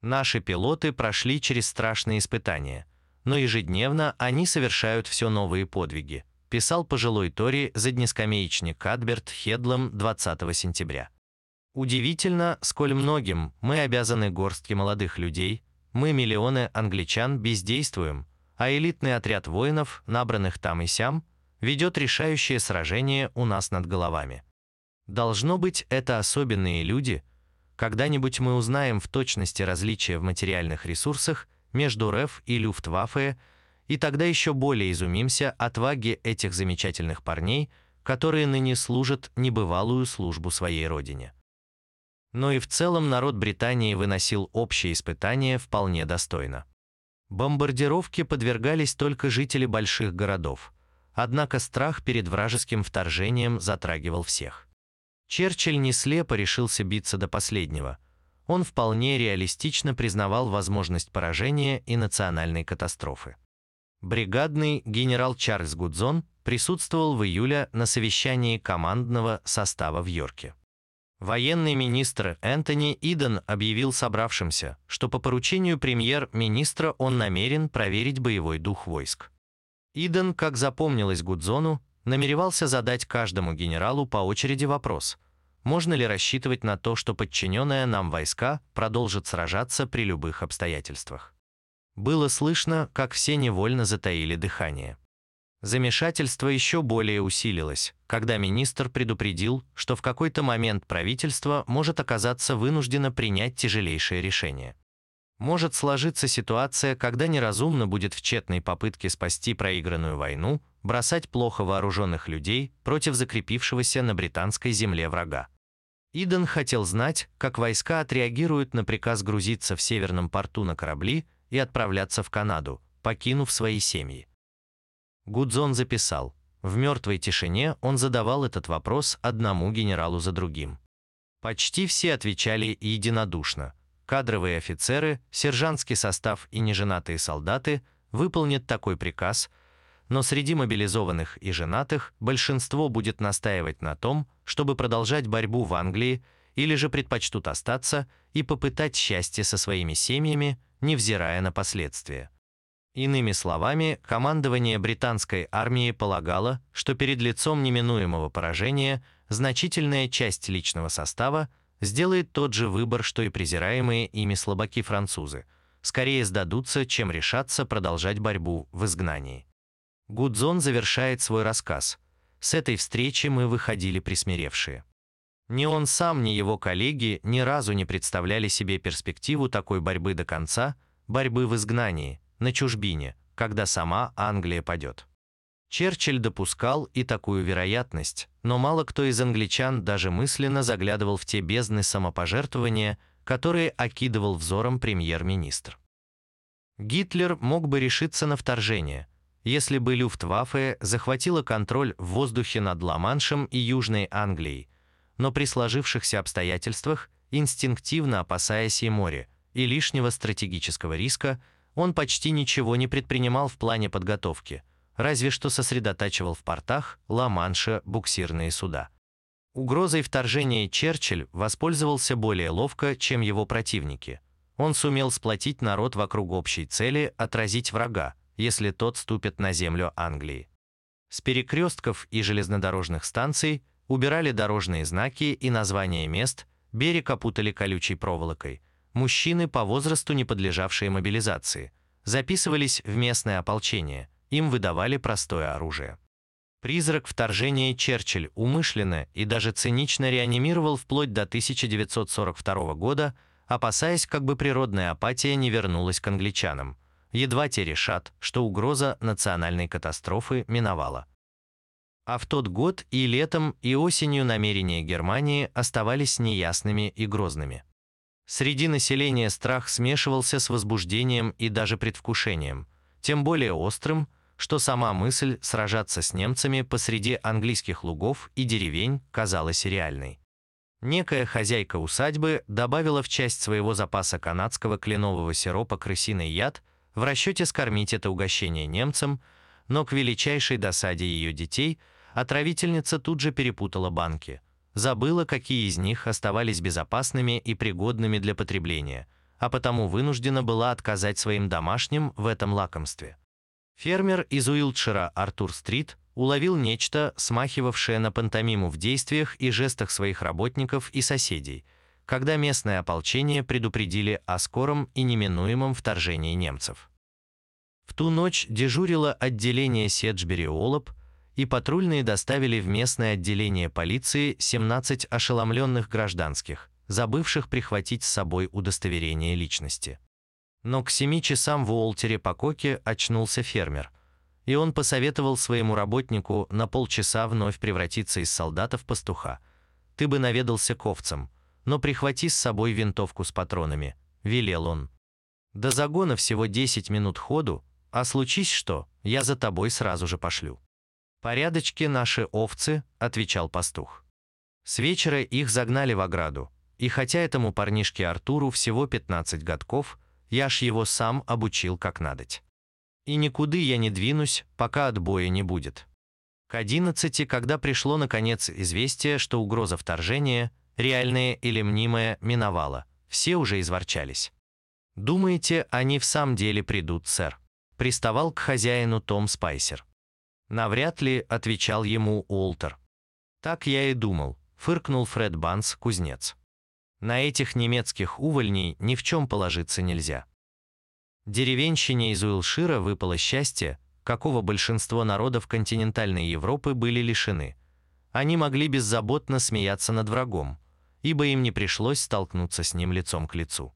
Наши пилоты прошли через страшные испытания, но ежедневно они совершают все новые подвиги, писал пожилой Тори заднескамеечник Кадберт Хедлом 20 сентября. Удивительно, сколь многим мы обязаны горстке молодых людей, мы, миллионы англичан, бездействуем, а элитный отряд воинов, набранных там и сям, ведет решающее сражение у нас над головами. Должно быть, это особенные люди. Когда-нибудь мы узнаем в точности различия в материальных ресурсах между РФ и Люфтваффе, и тогда еще более изумимся отваге этих замечательных парней, которые ныне служат небывалую службу своей родине. Но и в целом народ Британии выносил общее испытание вполне достойно. Бомбардировке подвергались только жители больших городов, однако страх перед вражеским вторжением затрагивал всех. Черчилль не слепо решился биться до последнего. Он вполне реалистично признавал возможность поражения и национальной катастрофы. Бригадный генерал Чарльз Гудзон присутствовал в июле на совещании командного состава в Йорке. Военный министр Энтони Иден объявил собравшимся, что по поручению премьер-министра он намерен проверить боевой дух войск. Иден, как запомнилось Гудзону, намеревался задать каждому генералу по очереди вопрос, можно ли рассчитывать на то, что подчиненные нам войска продолжат сражаться при любых обстоятельствах. Было слышно, как все невольно затаили дыхание. Замешательство еще более усилилось, когда министр предупредил, что в какой-то момент правительство может оказаться вынуждено принять тяжелейшее решение. Может сложиться ситуация, когда неразумно будет в тщетной попытке спасти проигранную войну бросать плохо вооруженных людей против закрепившегося на британской земле врага. Иден хотел знать, как войска отреагируют на приказ грузиться в северном порту на корабли и отправляться в Канаду, покинув свои семьи. Гудзон записал. В мертвой тишине он задавал этот вопрос одному генералу за другим. Почти все отвечали единодушно. Кадровые офицеры, сержантский состав и неженатые солдаты выполнят такой приказ, но среди мобилизованных и женатых большинство будет настаивать на том, чтобы продолжать борьбу в Англии или же предпочтут остаться и попытать счастье со своими семьями, невзирая на последствия. Иными словами, командование британской армии полагало, что перед лицом неминуемого поражения значительная часть личного состава сделает тот же выбор, что и презираемые ими слабаки-французы, скорее сдадутся, чем решатся продолжать борьбу в изгнании. Гудзон завершает свой рассказ. «С этой встречи мы выходили присмиревшие». Ни он сам, ни его коллеги ни разу не представляли себе перспективу такой борьбы до конца, борьбы в изгнании, на чужбине, когда сама Англия падет. Черчилль допускал и такую вероятность, но мало кто из англичан даже мысленно заглядывал в те бездны самопожертвования, которые окидывал взором премьер-министр. Гитлер мог бы решиться на вторжение, если бы Люфтваффе захватила контроль в воздухе над Ла-Маншем и Южной Англией, но при сложившихся обстоятельствах, инстинктивно опасаясь и моря, и лишнего стратегического риска, он почти ничего не предпринимал в плане подготовки, разве что сосредотачивал в портах Ла-Манша буксирные суда. Угрозой вторжения Черчилль воспользовался более ловко, чем его противники. Он сумел сплотить народ вокруг общей цели отразить врага, если тот ступит на землю Англии. С перекрестков и железнодорожных станций убирали дорожные знаки и названия мест, берег опутали колючей проволокой – мужчины по возрасту, не подлежавшие мобилизации, записывались в местное ополчение, им выдавали простое оружие. Призрак вторжения Черчилль умышленно и даже цинично реанимировал вплоть до 1942 года, опасаясь, как бы природная апатия не вернулась к англичанам. Едва те решат, что угроза национальной катастрофы миновала. А в тот год и летом, и осенью намерения Германии оставались неясными и грозными. Среди населения страх смешивался с возбуждением и даже предвкушением, тем более острым, что сама мысль сражаться с немцами посреди английских лугов и деревень казалась реальной. Некая хозяйка усадьбы добавила в часть своего запаса канадского кленового сиропа крысиный яд в расчете скормить это угощение немцам, но к величайшей досаде ее детей отравительница тут же перепутала банки – забыла, какие из них оставались безопасными и пригодными для потребления, а потому вынуждена была отказать своим домашним в этом лакомстве. Фермер из Уилтшира Артур-стрит уловил нечто, смахивавшее на пантомиму в действиях и жестах своих работников и соседей, когда местное ополчение предупредили о скором и неминуемом вторжении немцев. В ту ночь дежурило отделение Седжбери-Олоп, и патрульные доставили в местное отделение полиции 17 ошеломленных гражданских, забывших прихватить с собой удостоверение личности. Но к 7 часам в Уолтере Пококе очнулся фермер, и он посоветовал своему работнику на полчаса вновь превратиться из солдата в пастуха. «Ты бы наведался к овцам, но прихвати с собой винтовку с патронами», — велел он. «До загона всего 10 минут ходу, а случись что, я за тобой сразу же пошлю». «Порядочки наши овцы», — отвечал пастух. С вечера их загнали в ограду, и хотя этому парнишке Артуру всего 15 годков, я ж его сам обучил как надоть. И никуды я не двинусь, пока отбоя не будет. К 11, когда пришло наконец известие, что угроза вторжения, реальная или мнимая, миновала, все уже изворчались. «Думаете, они в самом деле придут, сэр?» Приставал к хозяину Том Спайсер. «Навряд ли», — отвечал ему Уолтер. «Так я и думал», — фыркнул Фред Банс, кузнец. На этих немецких увольней ни в чем положиться нельзя. Деревенщине из Уилшира выпало счастье, какого большинство народов континентальной Европы были лишены. Они могли беззаботно смеяться над врагом, ибо им не пришлось столкнуться с ним лицом к лицу.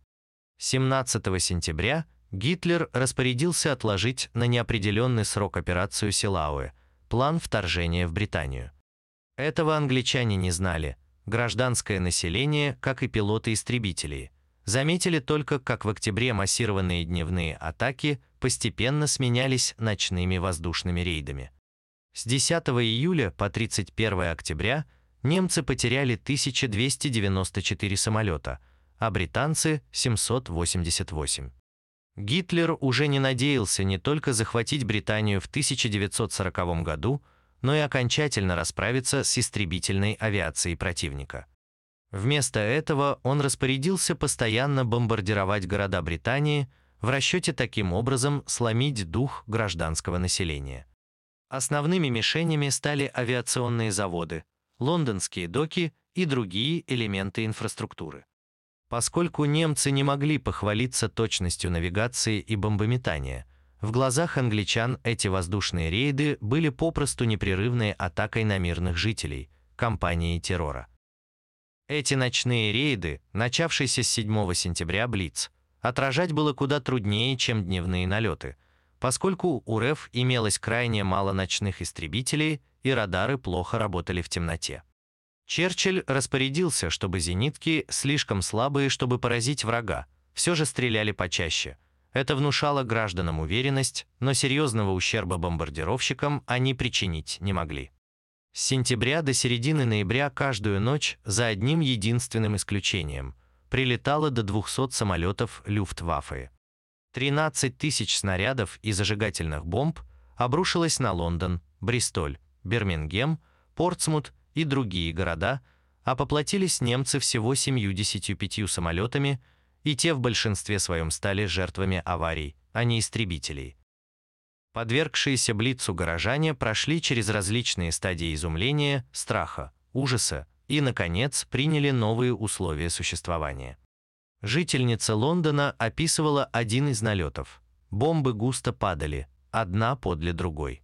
17 сентября Гитлер распорядился отложить на неопределенный срок операцию Силауэ, план вторжения в Британию. Этого англичане не знали – гражданское население, как и пилоты-истребители, заметили только, как в октябре массированные дневные атаки постепенно сменялись ночными воздушными рейдами. С 10 июля по 31 октября немцы потеряли 1294 самолета, а британцы – 788. Гитлер уже не надеялся не только захватить Британию в 1940 году – но и окончательно расправиться с истребительной авиацией противника. Вместо этого он распорядился постоянно бомбардировать города Британии в расчете таким образом сломить дух гражданского населения. Основными мишенями стали авиационные заводы, лондонские доки и другие элементы инфраструктуры. Поскольку немцы не могли похвалиться точностью навигации и бомбометания – в глазах англичан эти воздушные рейды были попросту непрерывной атакой на мирных жителей, компанией террора. Эти ночные рейды, начавшиеся с 7 сентября Блиц, отражать было куда труднее, чем дневные налеты, поскольку у РФ имелось крайне мало ночных истребителей и радары плохо работали в темноте. Черчилль распорядился, чтобы зенитки, слишком слабые, чтобы поразить врага, все же стреляли почаще – это внушало гражданам уверенность, но серьезного ущерба бомбардировщикам они причинить не могли. С сентября до середины ноября каждую ночь, за одним единственным исключением, прилетало до 200 самолетов Люфтваффе. 13 тысяч снарядов и зажигательных бомб обрушилось на Лондон, Бристоль, Бирмингем, Портсмут и другие города, а поплатились немцы всего 75 самолетами – и те в большинстве своем стали жертвами аварий, а не истребителей. Подвергшиеся Блицу горожане прошли через различные стадии изумления, страха, ужаса и, наконец, приняли новые условия существования. Жительница Лондона описывала один из налетов. Бомбы густо падали, одна подле другой.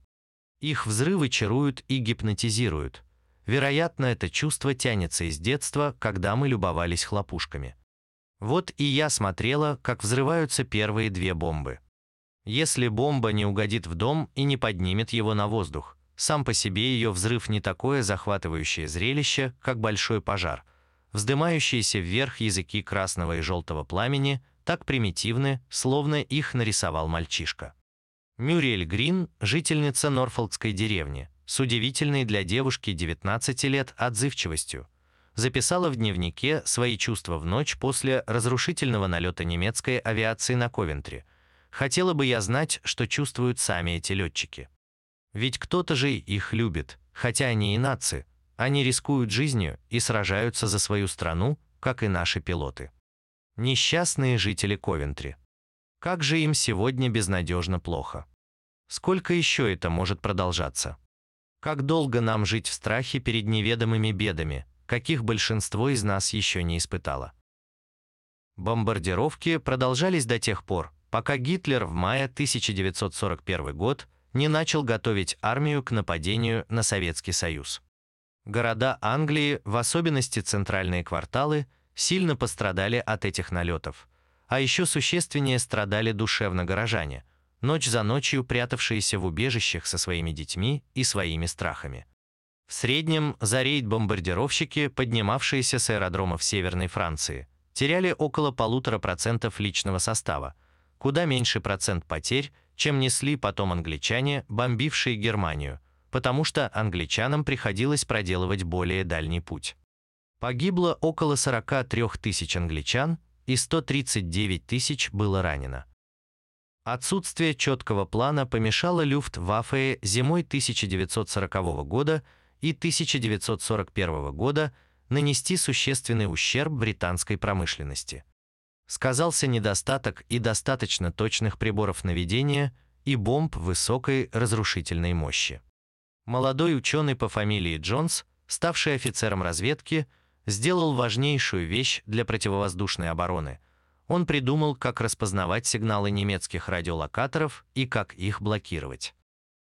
Их взрывы чаруют и гипнотизируют. Вероятно, это чувство тянется из детства, когда мы любовались хлопушками. Вот и я смотрела, как взрываются первые две бомбы. Если бомба не угодит в дом и не поднимет его на воздух, сам по себе ее взрыв не такое захватывающее зрелище, как большой пожар. Вздымающиеся вверх языки красного и желтого пламени так примитивны, словно их нарисовал мальчишка. Мюриэль Грин, жительница Норфолкской деревни, с удивительной для девушки 19 лет отзывчивостью, записала в дневнике свои чувства в ночь после разрушительного налета немецкой авиации на Ковентри. Хотела бы я знать, что чувствуют сами эти летчики. Ведь кто-то же их любит, хотя они и нации. Они рискуют жизнью и сражаются за свою страну, как и наши пилоты. Несчастные жители Ковентри. Как же им сегодня безнадежно плохо. Сколько еще это может продолжаться? Как долго нам жить в страхе перед неведомыми бедами, каких большинство из нас еще не испытало. Бомбардировки продолжались до тех пор, пока Гитлер в мае 1941 год не начал готовить армию к нападению на Советский Союз. Города Англии, в особенности центральные кварталы, сильно пострадали от этих налетов. А еще существеннее страдали душевно горожане, ночь за ночью прятавшиеся в убежищах со своими детьми и своими страхами. В среднем за рейд бомбардировщики, поднимавшиеся с аэродромов Северной Франции, теряли около полутора процентов личного состава, куда меньше процент потерь, чем несли потом англичане, бомбившие Германию, потому что англичанам приходилось проделывать более дальний путь. Погибло около 43 тысяч англичан и 139 тысяч было ранено. Отсутствие четкого плана помешало Люфтваффе зимой 1940 года и 1941 года нанести существенный ущерб британской промышленности. Сказался недостаток и достаточно точных приборов наведения и бомб высокой разрушительной мощи. Молодой ученый по фамилии Джонс, ставший офицером разведки, сделал важнейшую вещь для противовоздушной обороны. Он придумал, как распознавать сигналы немецких радиолокаторов и как их блокировать.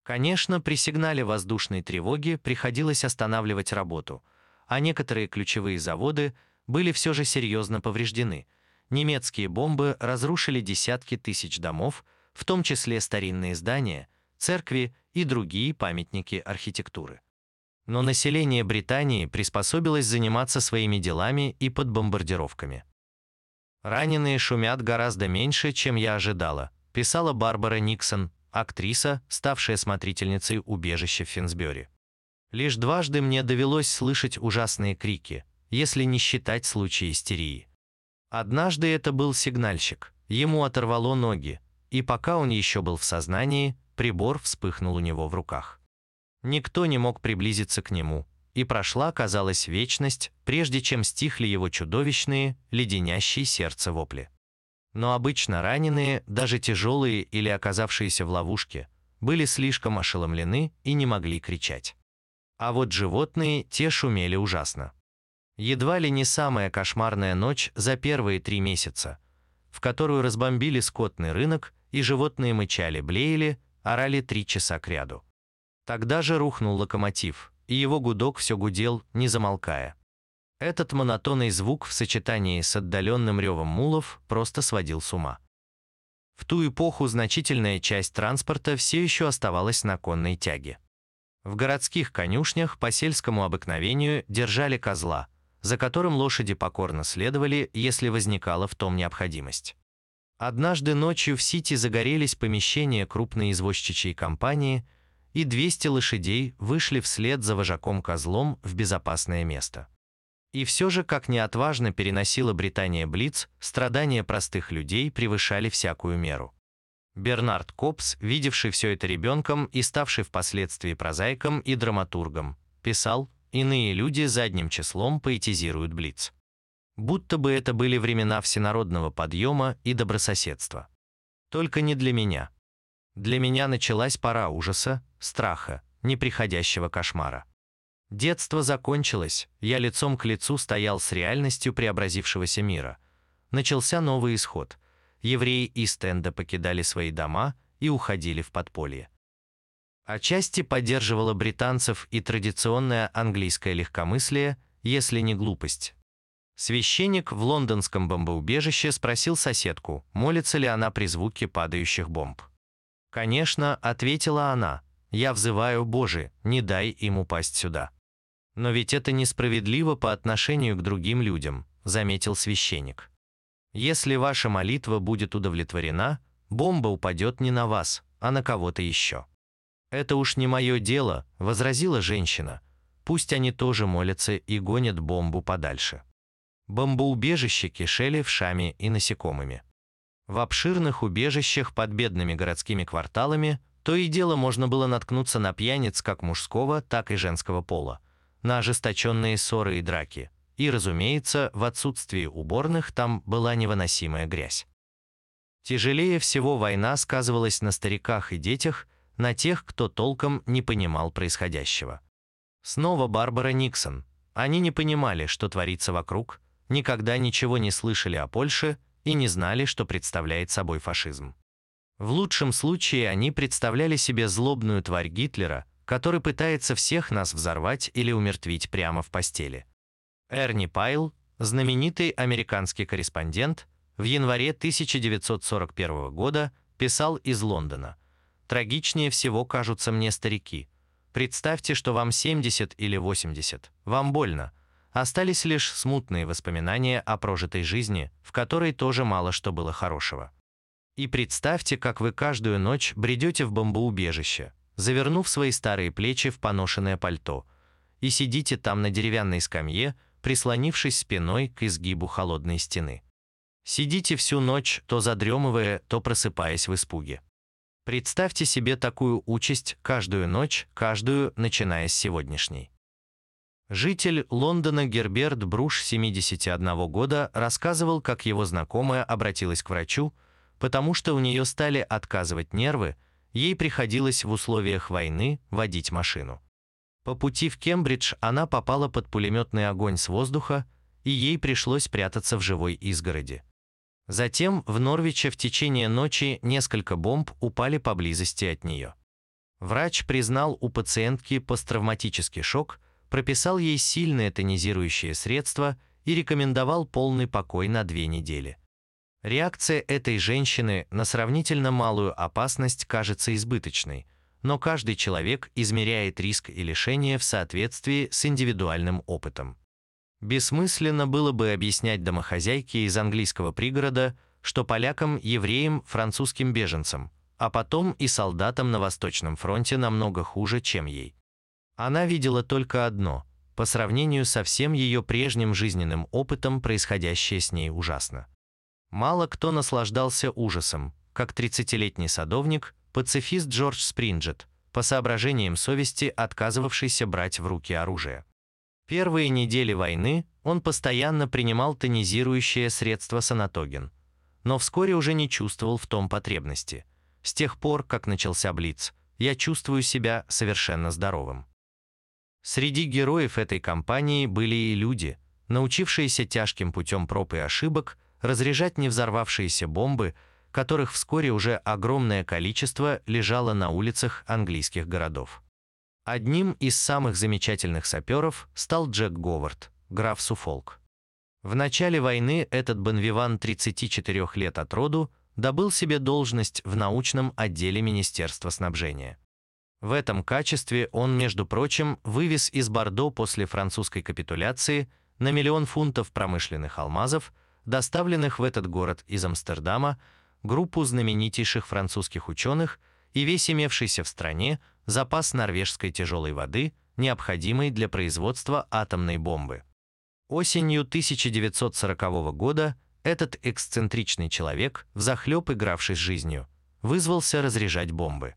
Конечно, при сигнале воздушной тревоги приходилось останавливать работу, а некоторые ключевые заводы были все же серьезно повреждены. Немецкие бомбы разрушили десятки тысяч домов, в том числе старинные здания, церкви и другие памятники архитектуры но население Британии приспособилось заниматься своими делами и под бомбардировками. «Раненые шумят гораздо меньше, чем я ожидала», писала Барбара Никсон, актриса, ставшая смотрительницей убежища в Финсбери. «Лишь дважды мне довелось слышать ужасные крики, если не считать случаи истерии. Однажды это был сигнальщик, ему оторвало ноги, и пока он еще был в сознании, прибор вспыхнул у него в руках. Никто не мог приблизиться к нему, и прошла, казалось, вечность, прежде чем стихли его чудовищные, леденящие сердце вопли. Но обычно раненые, даже тяжелые или оказавшиеся в ловушке, были слишком ошеломлены и не могли кричать. А вот животные те шумели ужасно. Едва ли не самая кошмарная ночь за первые три месяца, в которую разбомбили скотный рынок, и животные мычали, блеяли, орали три часа кряду. Тогда же рухнул локомотив, и его гудок все гудел, не замолкая. Этот монотонный звук в сочетании с отдаленным ревом мулов просто сводил с ума. В ту эпоху значительная часть транспорта все еще оставалась на конной тяге. В городских конюшнях по сельскому обыкновению держали козла, за которым лошади покорно следовали, если возникала в том необходимость. Однажды ночью в Сити загорелись помещения крупной извозчичьей компании – и 200 лошадей вышли вслед за вожаком-козлом в безопасное место. И все же, как неотважно переносила Британия Блиц, страдания простых людей превышали всякую меру. Бернард Копс, видевший все это ребенком и ставший впоследствии прозаиком и драматургом, писал «Иные люди задним числом поэтизируют Блиц». Будто бы это были времена всенародного подъема и добрососедства. Только не для меня – для меня началась пора ужаса, страха, неприходящего кошмара. Детство закончилось, я лицом к лицу стоял с реальностью преобразившегося мира. Начался новый исход. Евреи из Стенда покидали свои дома и уходили в подполье. Отчасти поддерживало британцев и традиционное английское легкомыслие, если не глупость. Священник в лондонском бомбоубежище спросил соседку, молится ли она при звуке падающих бомб. «Конечно», — ответила она, — «я взываю, Боже, не дай им упасть сюда». «Но ведь это несправедливо по отношению к другим людям», — заметил священник. «Если ваша молитва будет удовлетворена, бомба упадет не на вас, а на кого-то еще». «Это уж не мое дело», — возразила женщина. «Пусть они тоже молятся и гонят бомбу подальше». Бомбоубежище кишели вшами и насекомыми. В обширных убежищах под бедными городскими кварталами то и дело можно было наткнуться на пьяниц как мужского, так и женского пола, на ожесточенные ссоры и драки. И, разумеется, в отсутствии уборных там была невыносимая грязь. Тяжелее всего война сказывалась на стариках и детях, на тех, кто толком не понимал происходящего. Снова Барбара Никсон. Они не понимали, что творится вокруг, никогда ничего не слышали о Польше – и не знали, что представляет собой фашизм. В лучшем случае они представляли себе злобную тварь Гитлера, который пытается всех нас взорвать или умертвить прямо в постели. Эрни Пайл, знаменитый американский корреспондент, в январе 1941 года писал из Лондона. «Трагичнее всего кажутся мне старики. Представьте, что вам 70 или 80, вам больно. Остались лишь смутные воспоминания о прожитой жизни, в которой тоже мало что было хорошего. И представьте, как вы каждую ночь бредете в бомбоубежище, завернув свои старые плечи в поношенное пальто, и сидите там на деревянной скамье, прислонившись спиной к изгибу холодной стены. Сидите всю ночь, то задремывая, то просыпаясь в испуге. Представьте себе такую участь каждую ночь, каждую, начиная с сегодняшней. Житель Лондона Герберт Бруш, 71 года, рассказывал, как его знакомая обратилась к врачу, потому что у нее стали отказывать нервы, ей приходилось в условиях войны водить машину. По пути в Кембридж она попала под пулеметный огонь с воздуха, и ей пришлось прятаться в живой изгороди. Затем в Норвиче в течение ночи несколько бомб упали поблизости от нее. Врач признал у пациентки посттравматический шок, прописал ей сильное тонизирующее средство и рекомендовал полный покой на две недели. Реакция этой женщины на сравнительно малую опасность кажется избыточной, но каждый человек измеряет риск и лишение в соответствии с индивидуальным опытом. Бессмысленно было бы объяснять домохозяйке из английского пригорода, что полякам, евреям, французским беженцам, а потом и солдатам на Восточном фронте намного хуже, чем ей. Она видела только одно – по сравнению со всем ее прежним жизненным опытом происходящее с ней ужасно. Мало кто наслаждался ужасом, как 30-летний садовник, пацифист Джордж Спринджет, по соображениям совести отказывавшийся брать в руки оружие. Первые недели войны он постоянно принимал тонизирующее средство санатоген, но вскоре уже не чувствовал в том потребности. С тех пор, как начался Блиц, я чувствую себя совершенно здоровым. Среди героев этой кампании были и люди, научившиеся тяжким путем проб и ошибок разряжать не взорвавшиеся бомбы, которых вскоре уже огромное количество лежало на улицах английских городов. Одним из самых замечательных саперов стал Джек Говард, граф Суфолк. В начале войны этот Бонвиван 34 лет от роду добыл себе должность в научном отделе Министерства снабжения. В этом качестве он, между прочим, вывез из Бордо после французской капитуляции на миллион фунтов промышленных алмазов, доставленных в этот город из Амстердама, группу знаменитейших французских ученых и весь имевшийся в стране запас норвежской тяжелой воды, необходимой для производства атомной бомбы. Осенью 1940 года этот эксцентричный человек, взахлеб игравший жизнью, вызвался разряжать бомбы.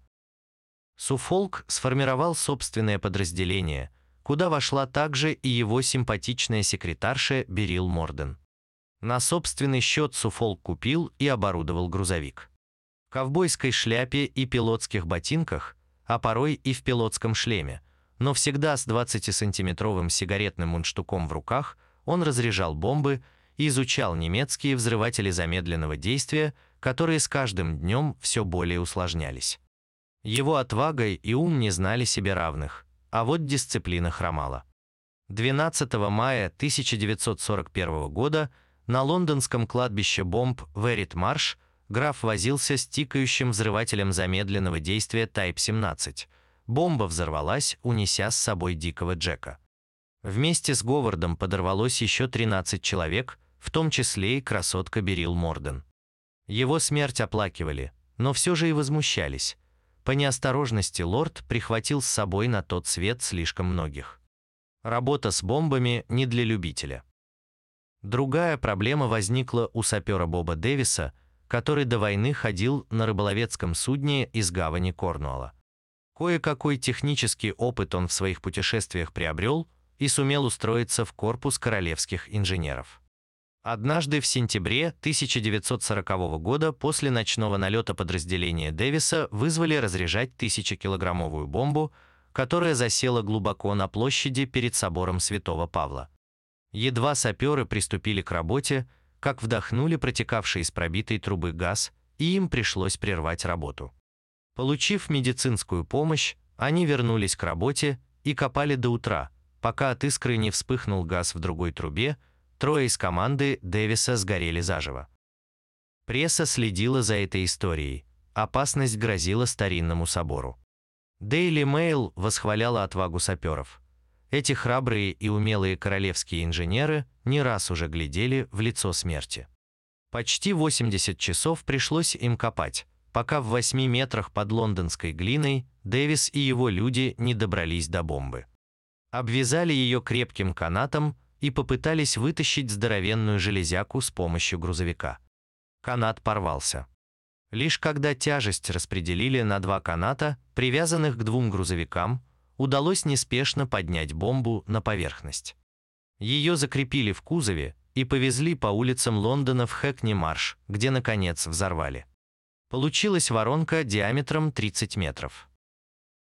Суфолк сформировал собственное подразделение, куда вошла также и его симпатичная секретарша Берил Морден. На собственный счет Суфолк купил и оборудовал грузовик. В ковбойской шляпе и пилотских ботинках а порой и в пилотском шлеме, но всегда с 20-сантиметровым сигаретным мундштуком в руках он разряжал бомбы и изучал немецкие взрыватели замедленного действия, которые с каждым днем все более усложнялись. Его отвагой и ум не знали себе равных, а вот дисциплина хромала. 12 мая 1941 года на лондонском кладбище бомб Верит Марш граф возился с тикающим взрывателем замедленного действия Type-17. Бомба взорвалась, унеся с собой дикого Джека. Вместе с Говардом подорвалось еще 13 человек, в том числе и красотка Берил Морден. Его смерть оплакивали, но все же и возмущались. По неосторожности лорд прихватил с собой на тот свет слишком многих. Работа с бомбами не для любителя. Другая проблема возникла у сапера Боба Дэвиса, который до войны ходил на рыболовецком судне из гавани Корнуолла. Кое-какой технический опыт он в своих путешествиях приобрел и сумел устроиться в корпус королевских инженеров. Однажды в сентябре 1940 года после ночного налета подразделения Дэвиса вызвали разряжать тысячекилограммовую бомбу, которая засела глубоко на площади перед собором Святого Павла. Едва саперы приступили к работе, как вдохнули протекавший из пробитой трубы газ, и им пришлось прервать работу. Получив медицинскую помощь, они вернулись к работе и копали до утра, пока от искры не вспыхнул газ в другой трубе, трое из команды Дэвиса сгорели заживо. Пресса следила за этой историей. Опасность грозила старинному собору. Daily Mail восхваляла отвагу саперов. Эти храбрые и умелые королевские инженеры не раз уже глядели в лицо смерти. Почти 80 часов пришлось им копать, пока в 8 метрах под лондонской глиной Дэвис и его люди не добрались до бомбы. Обвязали ее крепким канатом и попытались вытащить здоровенную железяку с помощью грузовика. Канат порвался. Лишь когда тяжесть распределили на два каната, привязанных к двум грузовикам, удалось неспешно поднять бомбу на поверхность. Ее закрепили в кузове и повезли по улицам Лондона в Хэкни-Марш, где, наконец, взорвали. Получилась воронка диаметром 30 метров.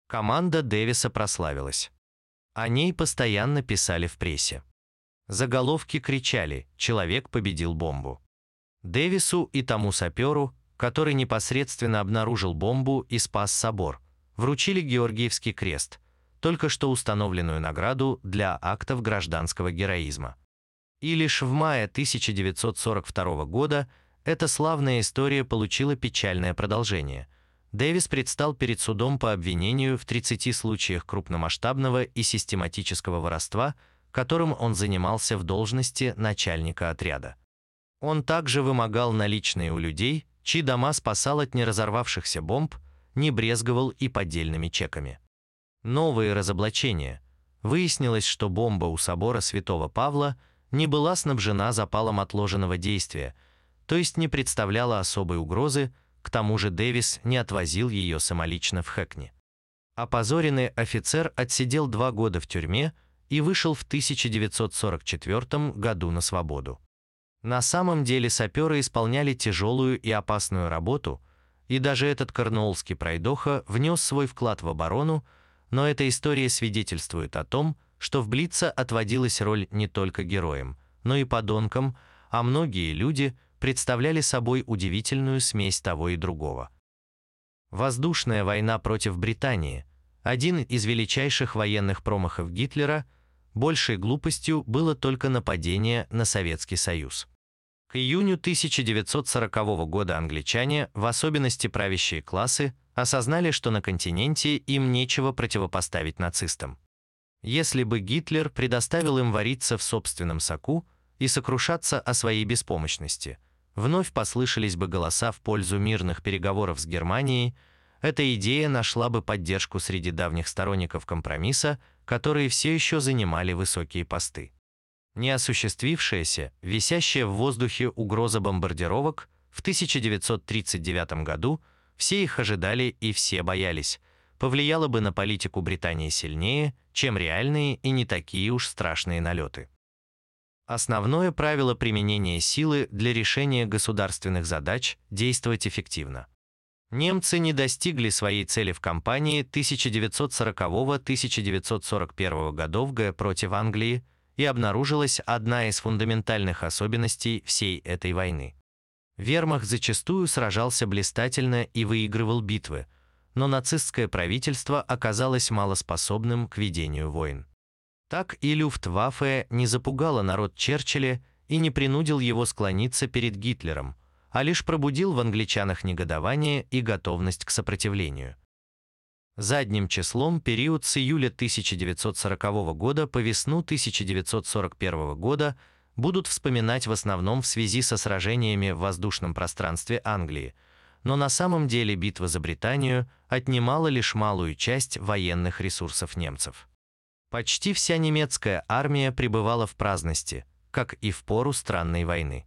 Команда Дэвиса прославилась. О ней постоянно писали в прессе. Заголовки кричали «Человек победил бомбу». Дэвису и тому саперу, который непосредственно обнаружил бомбу и спас собор, вручили Георгиевский крест, только что установленную награду для актов гражданского героизма. И лишь в мае 1942 года эта славная история получила печальное продолжение. Дэвис предстал перед судом по обвинению в 30 случаях крупномасштабного и систематического воровства, которым он занимался в должности начальника отряда. Он также вымогал наличные у людей, чьи дома спасал от неразорвавшихся бомб, не брезговал и поддельными чеками. Новые разоблачения. Выяснилось, что бомба у собора Святого Павла не была снабжена запалом отложенного действия, то есть не представляла особой угрозы, к тому же Дэвис не отвозил ее самолично в Хэкни. Опозоренный офицер отсидел два года в тюрьме и вышел в 1944 году на свободу. На самом деле саперы исполняли тяжелую и опасную работу, и даже этот корнуоллский пройдоха внес свой вклад в оборону, но эта история свидетельствует о том, что в Блица отводилась роль не только героям, но и подонкам, а многие люди представляли собой удивительную смесь того и другого. Воздушная война против Британии, один из величайших военных промахов Гитлера, большей глупостью было только нападение на Советский Союз. К июню 1940 года англичане, в особенности правящие классы, осознали, что на континенте им нечего противопоставить нацистам. Если бы Гитлер предоставил им вариться в собственном соку и сокрушаться о своей беспомощности, вновь послышались бы голоса в пользу мирных переговоров с Германией, эта идея нашла бы поддержку среди давних сторонников компромисса, которые все еще занимали высокие посты. Неосуществившаяся, висящая в воздухе угроза бомбардировок в 1939 году – все их ожидали и все боялись, повлияло бы на политику Британии сильнее, чем реальные и не такие уж страшные налеты. Основное правило применения силы для решения государственных задач – действовать эффективно. Немцы не достигли своей цели в кампании 1940-1941 годов Г против Англии, и обнаружилась одна из фундаментальных особенностей всей этой войны. Вермахт зачастую сражался блистательно и выигрывал битвы, но нацистское правительство оказалось малоспособным к ведению войн. Так и Люфтваффе не запугало народ Черчилля и не принудил его склониться перед Гитлером, а лишь пробудил в англичанах негодование и готовность к сопротивлению. Задним числом период с июля 1940 года по весну 1941 года – будут вспоминать в основном в связи со сражениями в воздушном пространстве Англии, но на самом деле битва за Британию отнимала лишь малую часть военных ресурсов немцев. Почти вся немецкая армия пребывала в праздности, как и в пору странной войны.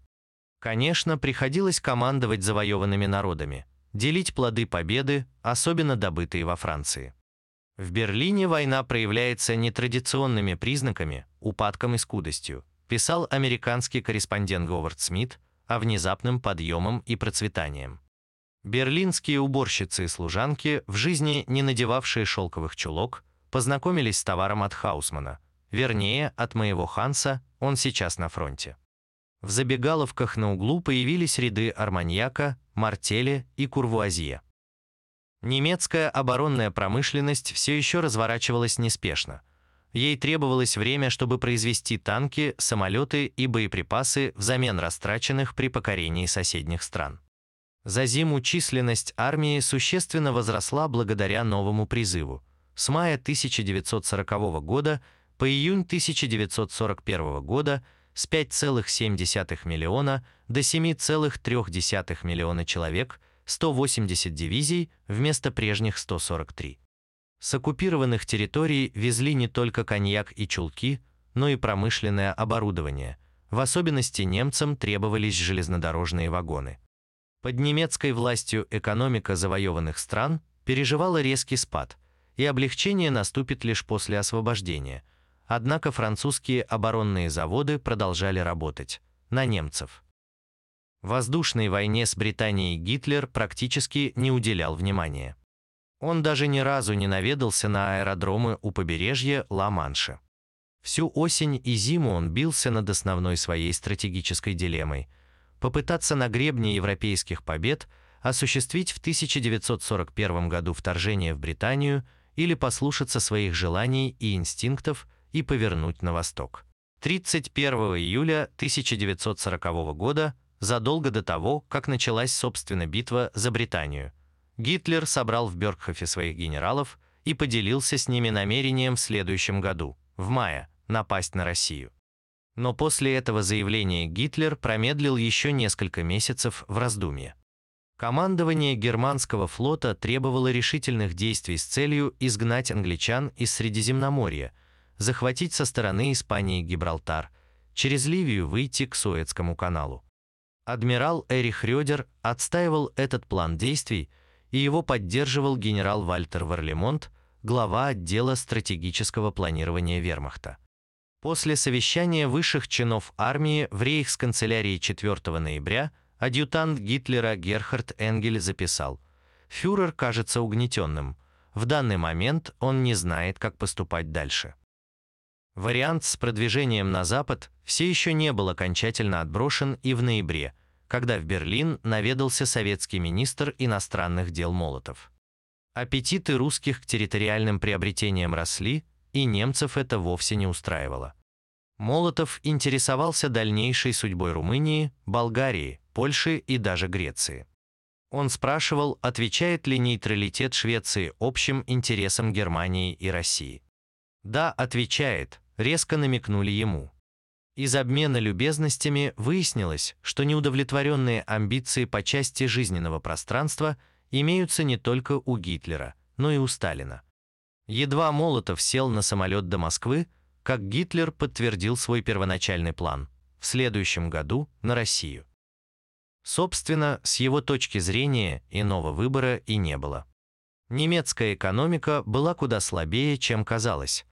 Конечно, приходилось командовать завоеванными народами, делить плоды победы, особенно добытые во Франции. В Берлине война проявляется нетрадиционными признаками, упадком и скудостью, писал американский корреспондент Говард Смит о внезапном подъемом и процветанием. Берлинские уборщицы и служанки, в жизни не надевавшие шелковых чулок, познакомились с товаром от Хаусмана, вернее, от моего Ханса, он сейчас на фронте. В забегаловках на углу появились ряды Арманьяка, Мартеля и Курвуазье. Немецкая оборонная промышленность все еще разворачивалась неспешно. Ей требовалось время, чтобы произвести танки, самолеты и боеприпасы взамен растраченных при покорении соседних стран. За зиму численность армии существенно возросла благодаря новому призыву. С мая 1940 года по июнь 1941 года с 5,7 миллиона до 7,3 миллиона человек, 180 дивизий вместо прежних 143. С оккупированных территорий везли не только коньяк и чулки, но и промышленное оборудование. В особенности немцам требовались железнодорожные вагоны. Под немецкой властью экономика завоеванных стран переживала резкий спад, и облегчение наступит лишь после освобождения. Однако французские оборонные заводы продолжали работать на немцев. В воздушной войне с Британией Гитлер практически не уделял внимания. Он даже ни разу не наведался на аэродромы у побережья Ла-Манша. Всю осень и зиму он бился над основной своей стратегической дилеммой – попытаться на гребне европейских побед осуществить в 1941 году вторжение в Британию или послушаться своих желаний и инстинктов и повернуть на восток. 31 июля 1940 года, задолго до того, как началась собственно битва за Британию, Гитлер собрал в Бергхофе своих генералов и поделился с ними намерением в следующем году, в мае, напасть на Россию. Но после этого заявления Гитлер промедлил еще несколько месяцев в раздумье. Командование германского флота требовало решительных действий с целью изгнать англичан из Средиземноморья, захватить со стороны Испании Гибралтар, через Ливию выйти к Суэцкому каналу. Адмирал Эрих Рёдер отстаивал этот план действий, и его поддерживал генерал Вальтер Варлемонт, глава отдела стратегического планирования Вермахта. После совещания высших чинов армии в рейхсканцелярии 4 ноября адъютант Гитлера Герхард Энгель записал «Фюрер кажется угнетенным. В данный момент он не знает, как поступать дальше». Вариант с продвижением на запад все еще не был окончательно отброшен и в ноябре, когда в Берлин наведался советский министр иностранных дел Молотов. Аппетиты русских к территориальным приобретениям росли, и немцев это вовсе не устраивало. Молотов интересовался дальнейшей судьбой Румынии, Болгарии, Польши и даже Греции. Он спрашивал, отвечает ли нейтралитет Швеции общим интересам Германии и России. «Да, отвечает», резко намекнули ему. Из обмена любезностями выяснилось, что неудовлетворенные амбиции по части жизненного пространства имеются не только у Гитлера, но и у Сталина. Едва Молотов сел на самолет до Москвы, как Гитлер подтвердил свой первоначальный план – в следующем году на Россию. Собственно, с его точки зрения иного выбора и не было. Немецкая экономика была куда слабее, чем казалось.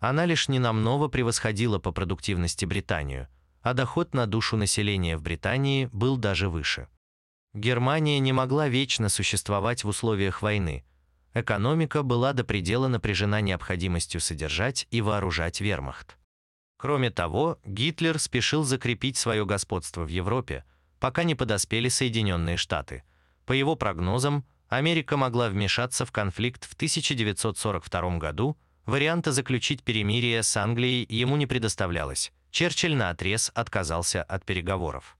Она лишь ненамного превосходила по продуктивности Британию, а доход на душу населения в Британии был даже выше. Германия не могла вечно существовать в условиях войны – экономика была до предела напряжена необходимостью содержать и вооружать вермахт. Кроме того, Гитлер спешил закрепить свое господство в Европе, пока не подоспели Соединенные Штаты. По его прогнозам, Америка могла вмешаться в конфликт в 1942 году, варианта заключить перемирие с Англией ему не предоставлялось. Черчилль наотрез отказался от переговоров.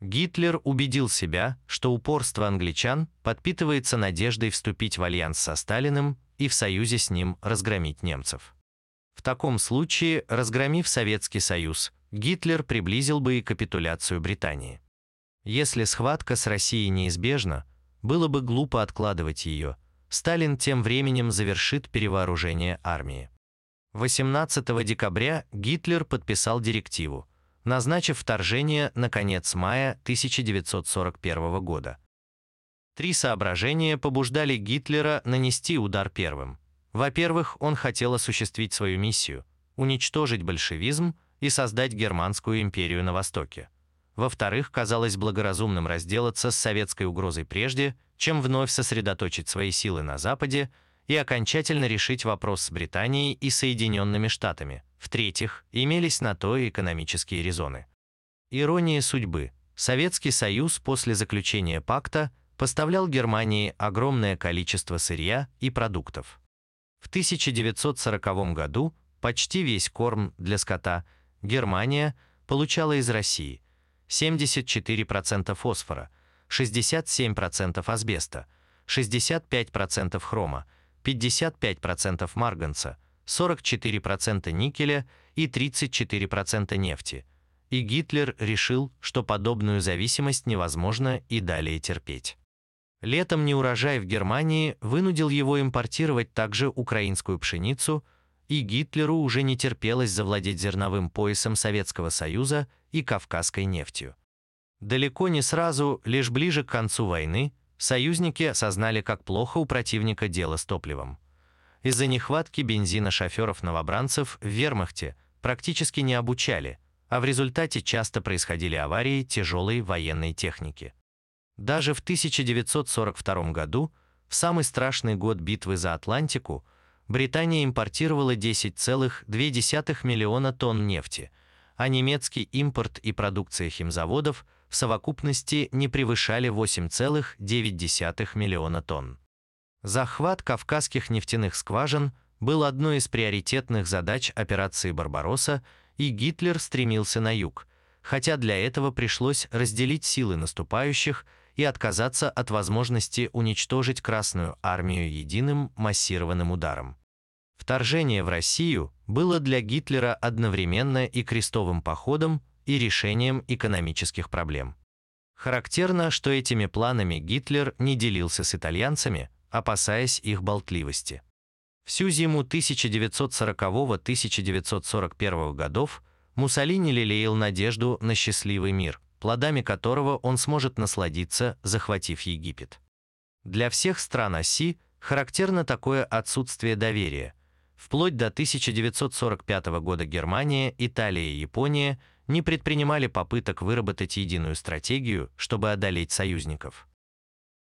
Гитлер убедил себя, что упорство англичан подпитывается надеждой вступить в альянс со Сталиным и в союзе с ним разгромить немцев. В таком случае, разгромив Советский Союз, Гитлер приблизил бы и капитуляцию Британии. Если схватка с Россией неизбежна, было бы глупо откладывать ее, Сталин тем временем завершит перевооружение армии. 18 декабря Гитлер подписал директиву, назначив вторжение на конец мая 1941 года. Три соображения побуждали Гитлера нанести удар первым. Во-первых, он хотел осуществить свою миссию – уничтожить большевизм и создать Германскую империю на Востоке. Во-вторых, казалось благоразумным разделаться с советской угрозой прежде, чем вновь сосредоточить свои силы на Западе и окончательно решить вопрос с Британией и Соединенными Штатами – в-третьих, имелись на то и экономические резоны. Ирония судьбы. Советский Союз после заключения пакта поставлял Германии огромное количество сырья и продуктов. В 1940 году почти весь корм для скота Германия получала из России 74% фосфора, 67% асбеста, 65% хрома, 55% марганца, 44% никеля и 34% нефти. И Гитлер решил, что подобную зависимость невозможно и далее терпеть. Летом неурожай в Германии вынудил его импортировать также украинскую пшеницу, и Гитлеру уже не терпелось завладеть зерновым поясом Советского Союза и кавказской нефтью. Далеко не сразу, лишь ближе к концу войны, союзники осознали, как плохо у противника дело с топливом. Из-за нехватки бензина шоферов-новобранцев в вермахте практически не обучали, а в результате часто происходили аварии тяжелой военной техники. Даже в 1942 году, в самый страшный год битвы за Атлантику, Британия импортировала 10,2 миллиона тонн нефти, а немецкий импорт и продукция химзаводов в совокупности не превышали 8,9 миллиона тонн. Захват кавказских нефтяных скважин был одной из приоритетных задач операции «Барбаросса», и Гитлер стремился на юг, хотя для этого пришлось разделить силы наступающих – и отказаться от возможности уничтожить Красную армию единым массированным ударом. Вторжение в Россию было для Гитлера одновременно и крестовым походом, и решением экономических проблем. Характерно, что этими планами Гитлер не делился с итальянцами, опасаясь их болтливости. Всю зиму 1940-1941 годов Муссолини лелеял надежду на счастливый мир – плодами которого он сможет насладиться, захватив Египет. Для всех стран оси характерно такое отсутствие доверия. Вплоть до 1945 года Германия, Италия и Япония не предпринимали попыток выработать единую стратегию, чтобы одолеть союзников.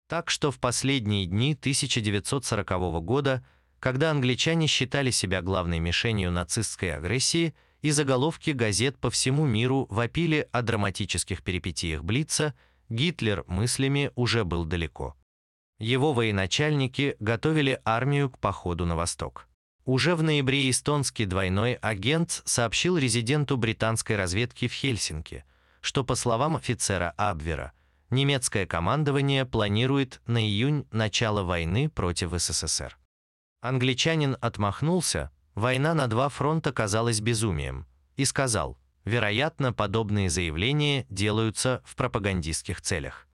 Так что в последние дни 1940 года, когда англичане считали себя главной мишенью нацистской агрессии, и заголовки газет по всему миру вопили о драматических перипетиях Блица, Гитлер мыслями уже был далеко. Его военачальники готовили армию к походу на восток. Уже в ноябре эстонский двойной агент сообщил резиденту британской разведки в Хельсинки, что, по словам офицера Абвера, немецкое командование планирует на июнь начало войны против СССР. Англичанин отмахнулся, Война на два фронта казалась безумием, и сказал, вероятно, подобные заявления делаются в пропагандистских целях.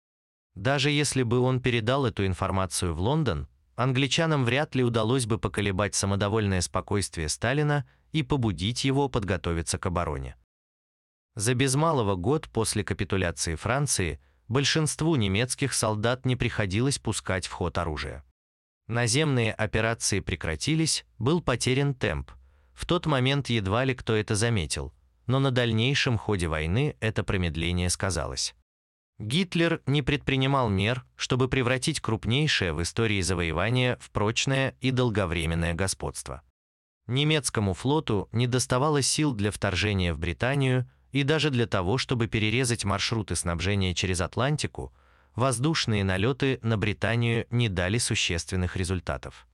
Даже если бы он передал эту информацию в Лондон, англичанам вряд ли удалось бы поколебать самодовольное спокойствие Сталина и побудить его подготовиться к обороне. За без малого год после капитуляции Франции большинству немецких солдат не приходилось пускать в ход оружие. Наземные операции прекратились, был потерян темп. В тот момент едва ли кто это заметил, но на дальнейшем ходе войны это промедление сказалось. Гитлер не предпринимал мер, чтобы превратить крупнейшее в истории завоевание в прочное и долговременное господство. Немецкому флоту не доставало сил для вторжения в Британию и даже для того, чтобы перерезать маршруты снабжения через Атлантику, воздушные налеты на Британию не дали существенных результатов.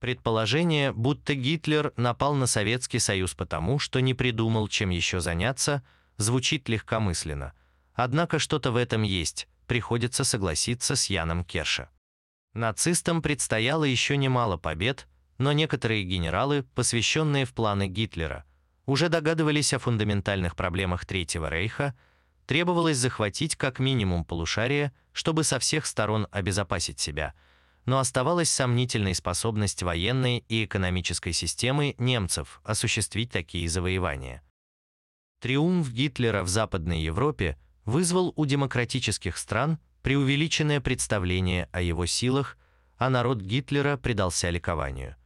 Предположение, будто Гитлер напал на Советский Союз потому, что не придумал, чем еще заняться, звучит легкомысленно. Однако что-то в этом есть, приходится согласиться с Яном Керша. Нацистам предстояло еще немало побед, но некоторые генералы, посвященные в планы Гитлера, уже догадывались о фундаментальных проблемах Третьего Рейха – Требовалось захватить как минимум полушарие, чтобы со всех сторон обезопасить себя, но оставалась сомнительной способность военной и экономической системы немцев осуществить такие завоевания. Триумф Гитлера в Западной Европе вызвал у демократических стран преувеличенное представление о его силах, а народ Гитлера предался ликованию.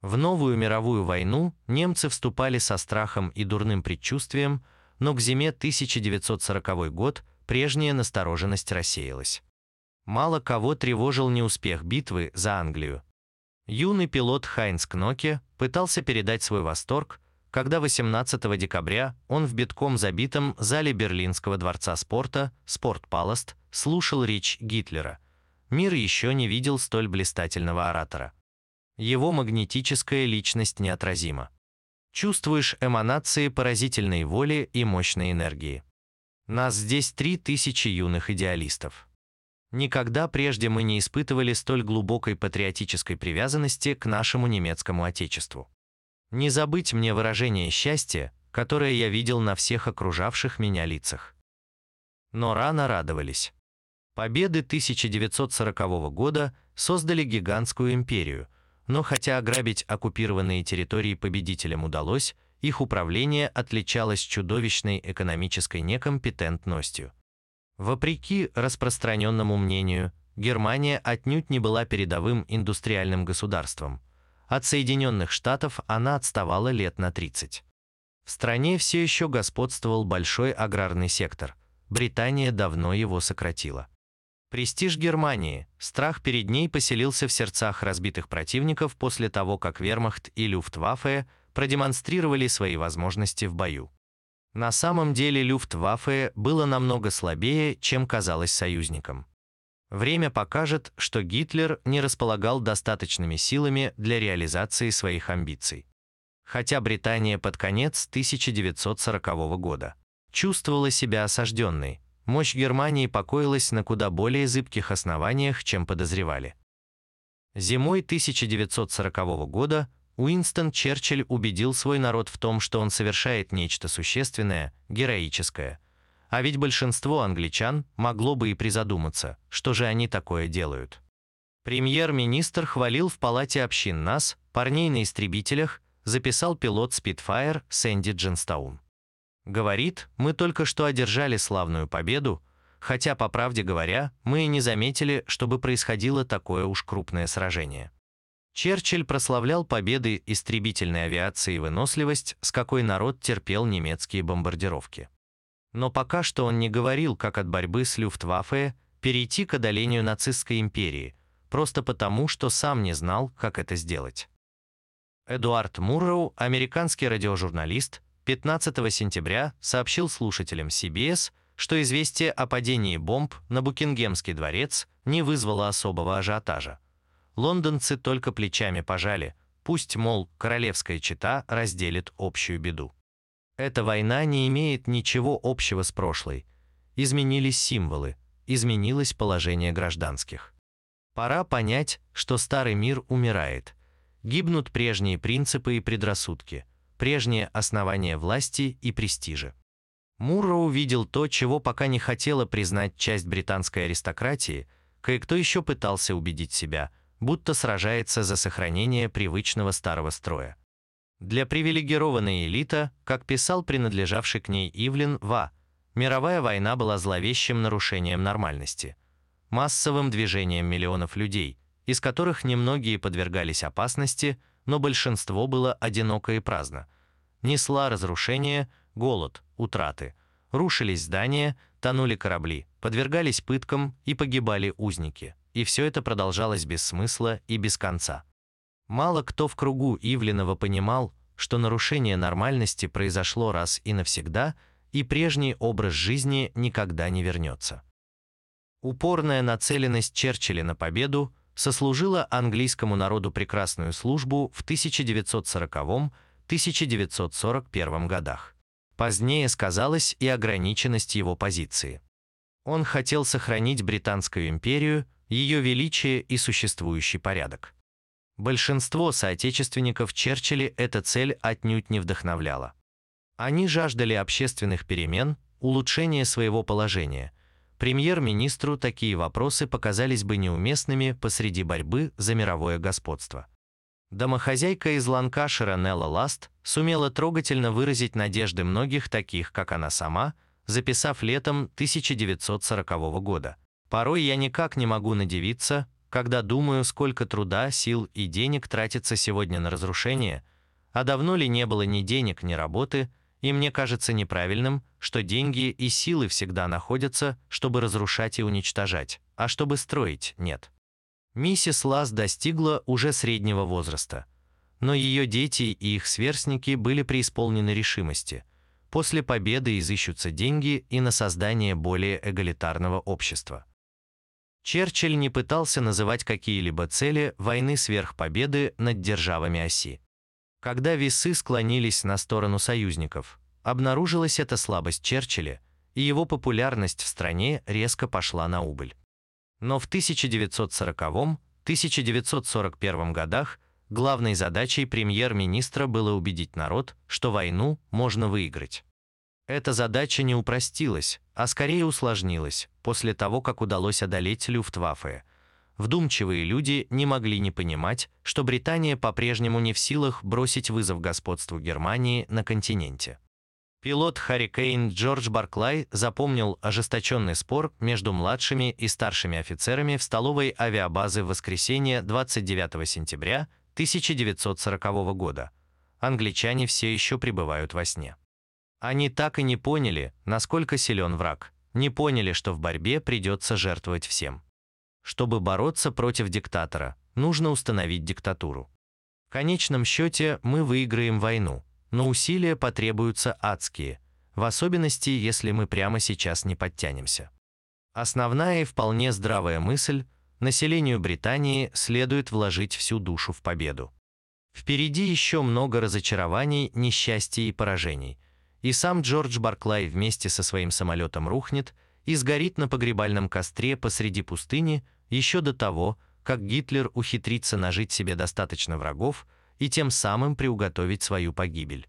В новую мировую войну немцы вступали со страхом и дурным предчувствием, но к зиме 1940 год прежняя настороженность рассеялась. Мало кого тревожил неуспех битвы за Англию. Юный пилот Хайнц Кноке пытался передать свой восторг, когда 18 декабря он в битком забитом зале Берлинского дворца спорта «Спортпаласт» слушал речь Гитлера. Мир еще не видел столь блистательного оратора. Его магнетическая личность неотразима. Чувствуешь эманации поразительной воли и мощной энергии. Нас здесь три тысячи юных идеалистов. Никогда прежде мы не испытывали столь глубокой патриотической привязанности к нашему немецкому отечеству. Не забыть мне выражение счастья, которое я видел на всех окружавших меня лицах. Но рано радовались. Победы 1940 года создали гигантскую империю, но хотя ограбить оккупированные территории победителям удалось, их управление отличалось чудовищной экономической некомпетентностью. Вопреки распространенному мнению, Германия отнюдь не была передовым индустриальным государством. От Соединенных Штатов она отставала лет на 30. В стране все еще господствовал большой аграрный сектор. Британия давно его сократила. Престиж Германии, страх перед ней поселился в сердцах разбитых противников после того, как Вермахт и Люфтваффе продемонстрировали свои возможности в бою. На самом деле Люфтваффе было намного слабее, чем казалось союзникам. Время покажет, что Гитлер не располагал достаточными силами для реализации своих амбиций. Хотя Британия под конец 1940 года чувствовала себя осажденной, мощь Германии покоилась на куда более зыбких основаниях, чем подозревали. Зимой 1940 года Уинстон Черчилль убедил свой народ в том, что он совершает нечто существенное, героическое. А ведь большинство англичан могло бы и призадуматься, что же они такое делают. Премьер-министр хвалил в палате общин нас, парней на истребителях, записал пилот Spitfire Сэнди Джинстаун. Говорит, мы только что одержали славную победу, хотя, по правде говоря, мы и не заметили, чтобы происходило такое уж крупное сражение. Черчилль прославлял победы истребительной авиации и выносливость, с какой народ терпел немецкие бомбардировки. Но пока что он не говорил, как от борьбы с Люфтваффе перейти к одолению нацистской империи, просто потому, что сам не знал, как это сделать. Эдуард Мурроу, американский радиожурналист, 15 сентября сообщил слушателям CBS, что известие о падении бомб на Букингемский дворец не вызвало особого ажиотажа. Лондонцы только плечами пожали, пусть, мол, королевская чета разделит общую беду. Эта война не имеет ничего общего с прошлой. Изменились символы, изменилось положение гражданских. Пора понять, что старый мир умирает. Гибнут прежние принципы и предрассудки – прежние основания власти и престижа. Мурро увидел то, чего пока не хотела признать часть британской аристократии, кое-кто еще пытался убедить себя, будто сражается за сохранение привычного старого строя. Для привилегированной элита, как писал принадлежавший к ней Ивлин Ва, мировая война была зловещим нарушением нормальности, массовым движением миллионов людей, из которых немногие подвергались опасности – но большинство было одиноко и праздно. Несла разрушение, голод, утраты. Рушились здания, тонули корабли, подвергались пыткам и погибали узники. И все это продолжалось без смысла и без конца. Мало кто в кругу Ивленова понимал, что нарушение нормальности произошло раз и навсегда, и прежний образ жизни никогда не вернется. Упорная нацеленность Черчилля на победу сослужила английскому народу прекрасную службу в 1940-1941 годах. Позднее сказалась и ограниченность его позиции. Он хотел сохранить Британскую империю, ее величие и существующий порядок. Большинство соотечественников Черчилля эта цель отнюдь не вдохновляла. Они жаждали общественных перемен, улучшения своего положения – премьер-министру такие вопросы показались бы неуместными посреди борьбы за мировое господство. Домохозяйка из Ланкашира Нелла Ласт сумела трогательно выразить надежды многих таких, как она сама, записав летом 1940 года. «Порой я никак не могу надевиться, когда думаю, сколько труда, сил и денег тратится сегодня на разрушение, а давно ли не было ни денег, ни работы, и мне кажется неправильным, что деньги и силы всегда находятся, чтобы разрушать и уничтожать, а чтобы строить – нет. Миссис Лас достигла уже среднего возраста. но ее дети и их сверстники были преисполнены решимости. После победы изыщутся деньги и на создание более эгалитарного общества. Черчилль не пытался называть какие-либо цели войны сверхпобеды над державами оси. Когда весы склонились на сторону союзников, обнаружилась эта слабость Черчилля, и его популярность в стране резко пошла на убыль. Но в 1940-1941 годах главной задачей премьер-министра было убедить народ, что войну можно выиграть. Эта задача не упростилась, а скорее усложнилась после того, как удалось одолеть Люфтваффе. Вдумчивые люди не могли не понимать, что Британия по-прежнему не в силах бросить вызов господству Германии на континенте. Пилот Харрикейн Джордж Барклай запомнил ожесточенный спор между младшими и старшими офицерами в столовой авиабазы в воскресенье 29 сентября 1940 года. Англичане все еще пребывают во сне. Они так и не поняли, насколько силен враг, не поняли, что в борьбе придется жертвовать всем. Чтобы бороться против диктатора, нужно установить диктатуру. В конечном счете мы выиграем войну, но усилия потребуются адские, в особенности, если мы прямо сейчас не подтянемся. Основная и вполне здравая мысль – населению Британии следует вложить всю душу в победу. Впереди еще много разочарований, несчастий и поражений, и сам Джордж Барклай вместе со своим самолетом рухнет и сгорит на погребальном костре посреди пустыни еще до того, как Гитлер ухитрится нажить себе достаточно врагов, и тем самым приуготовить свою погибель.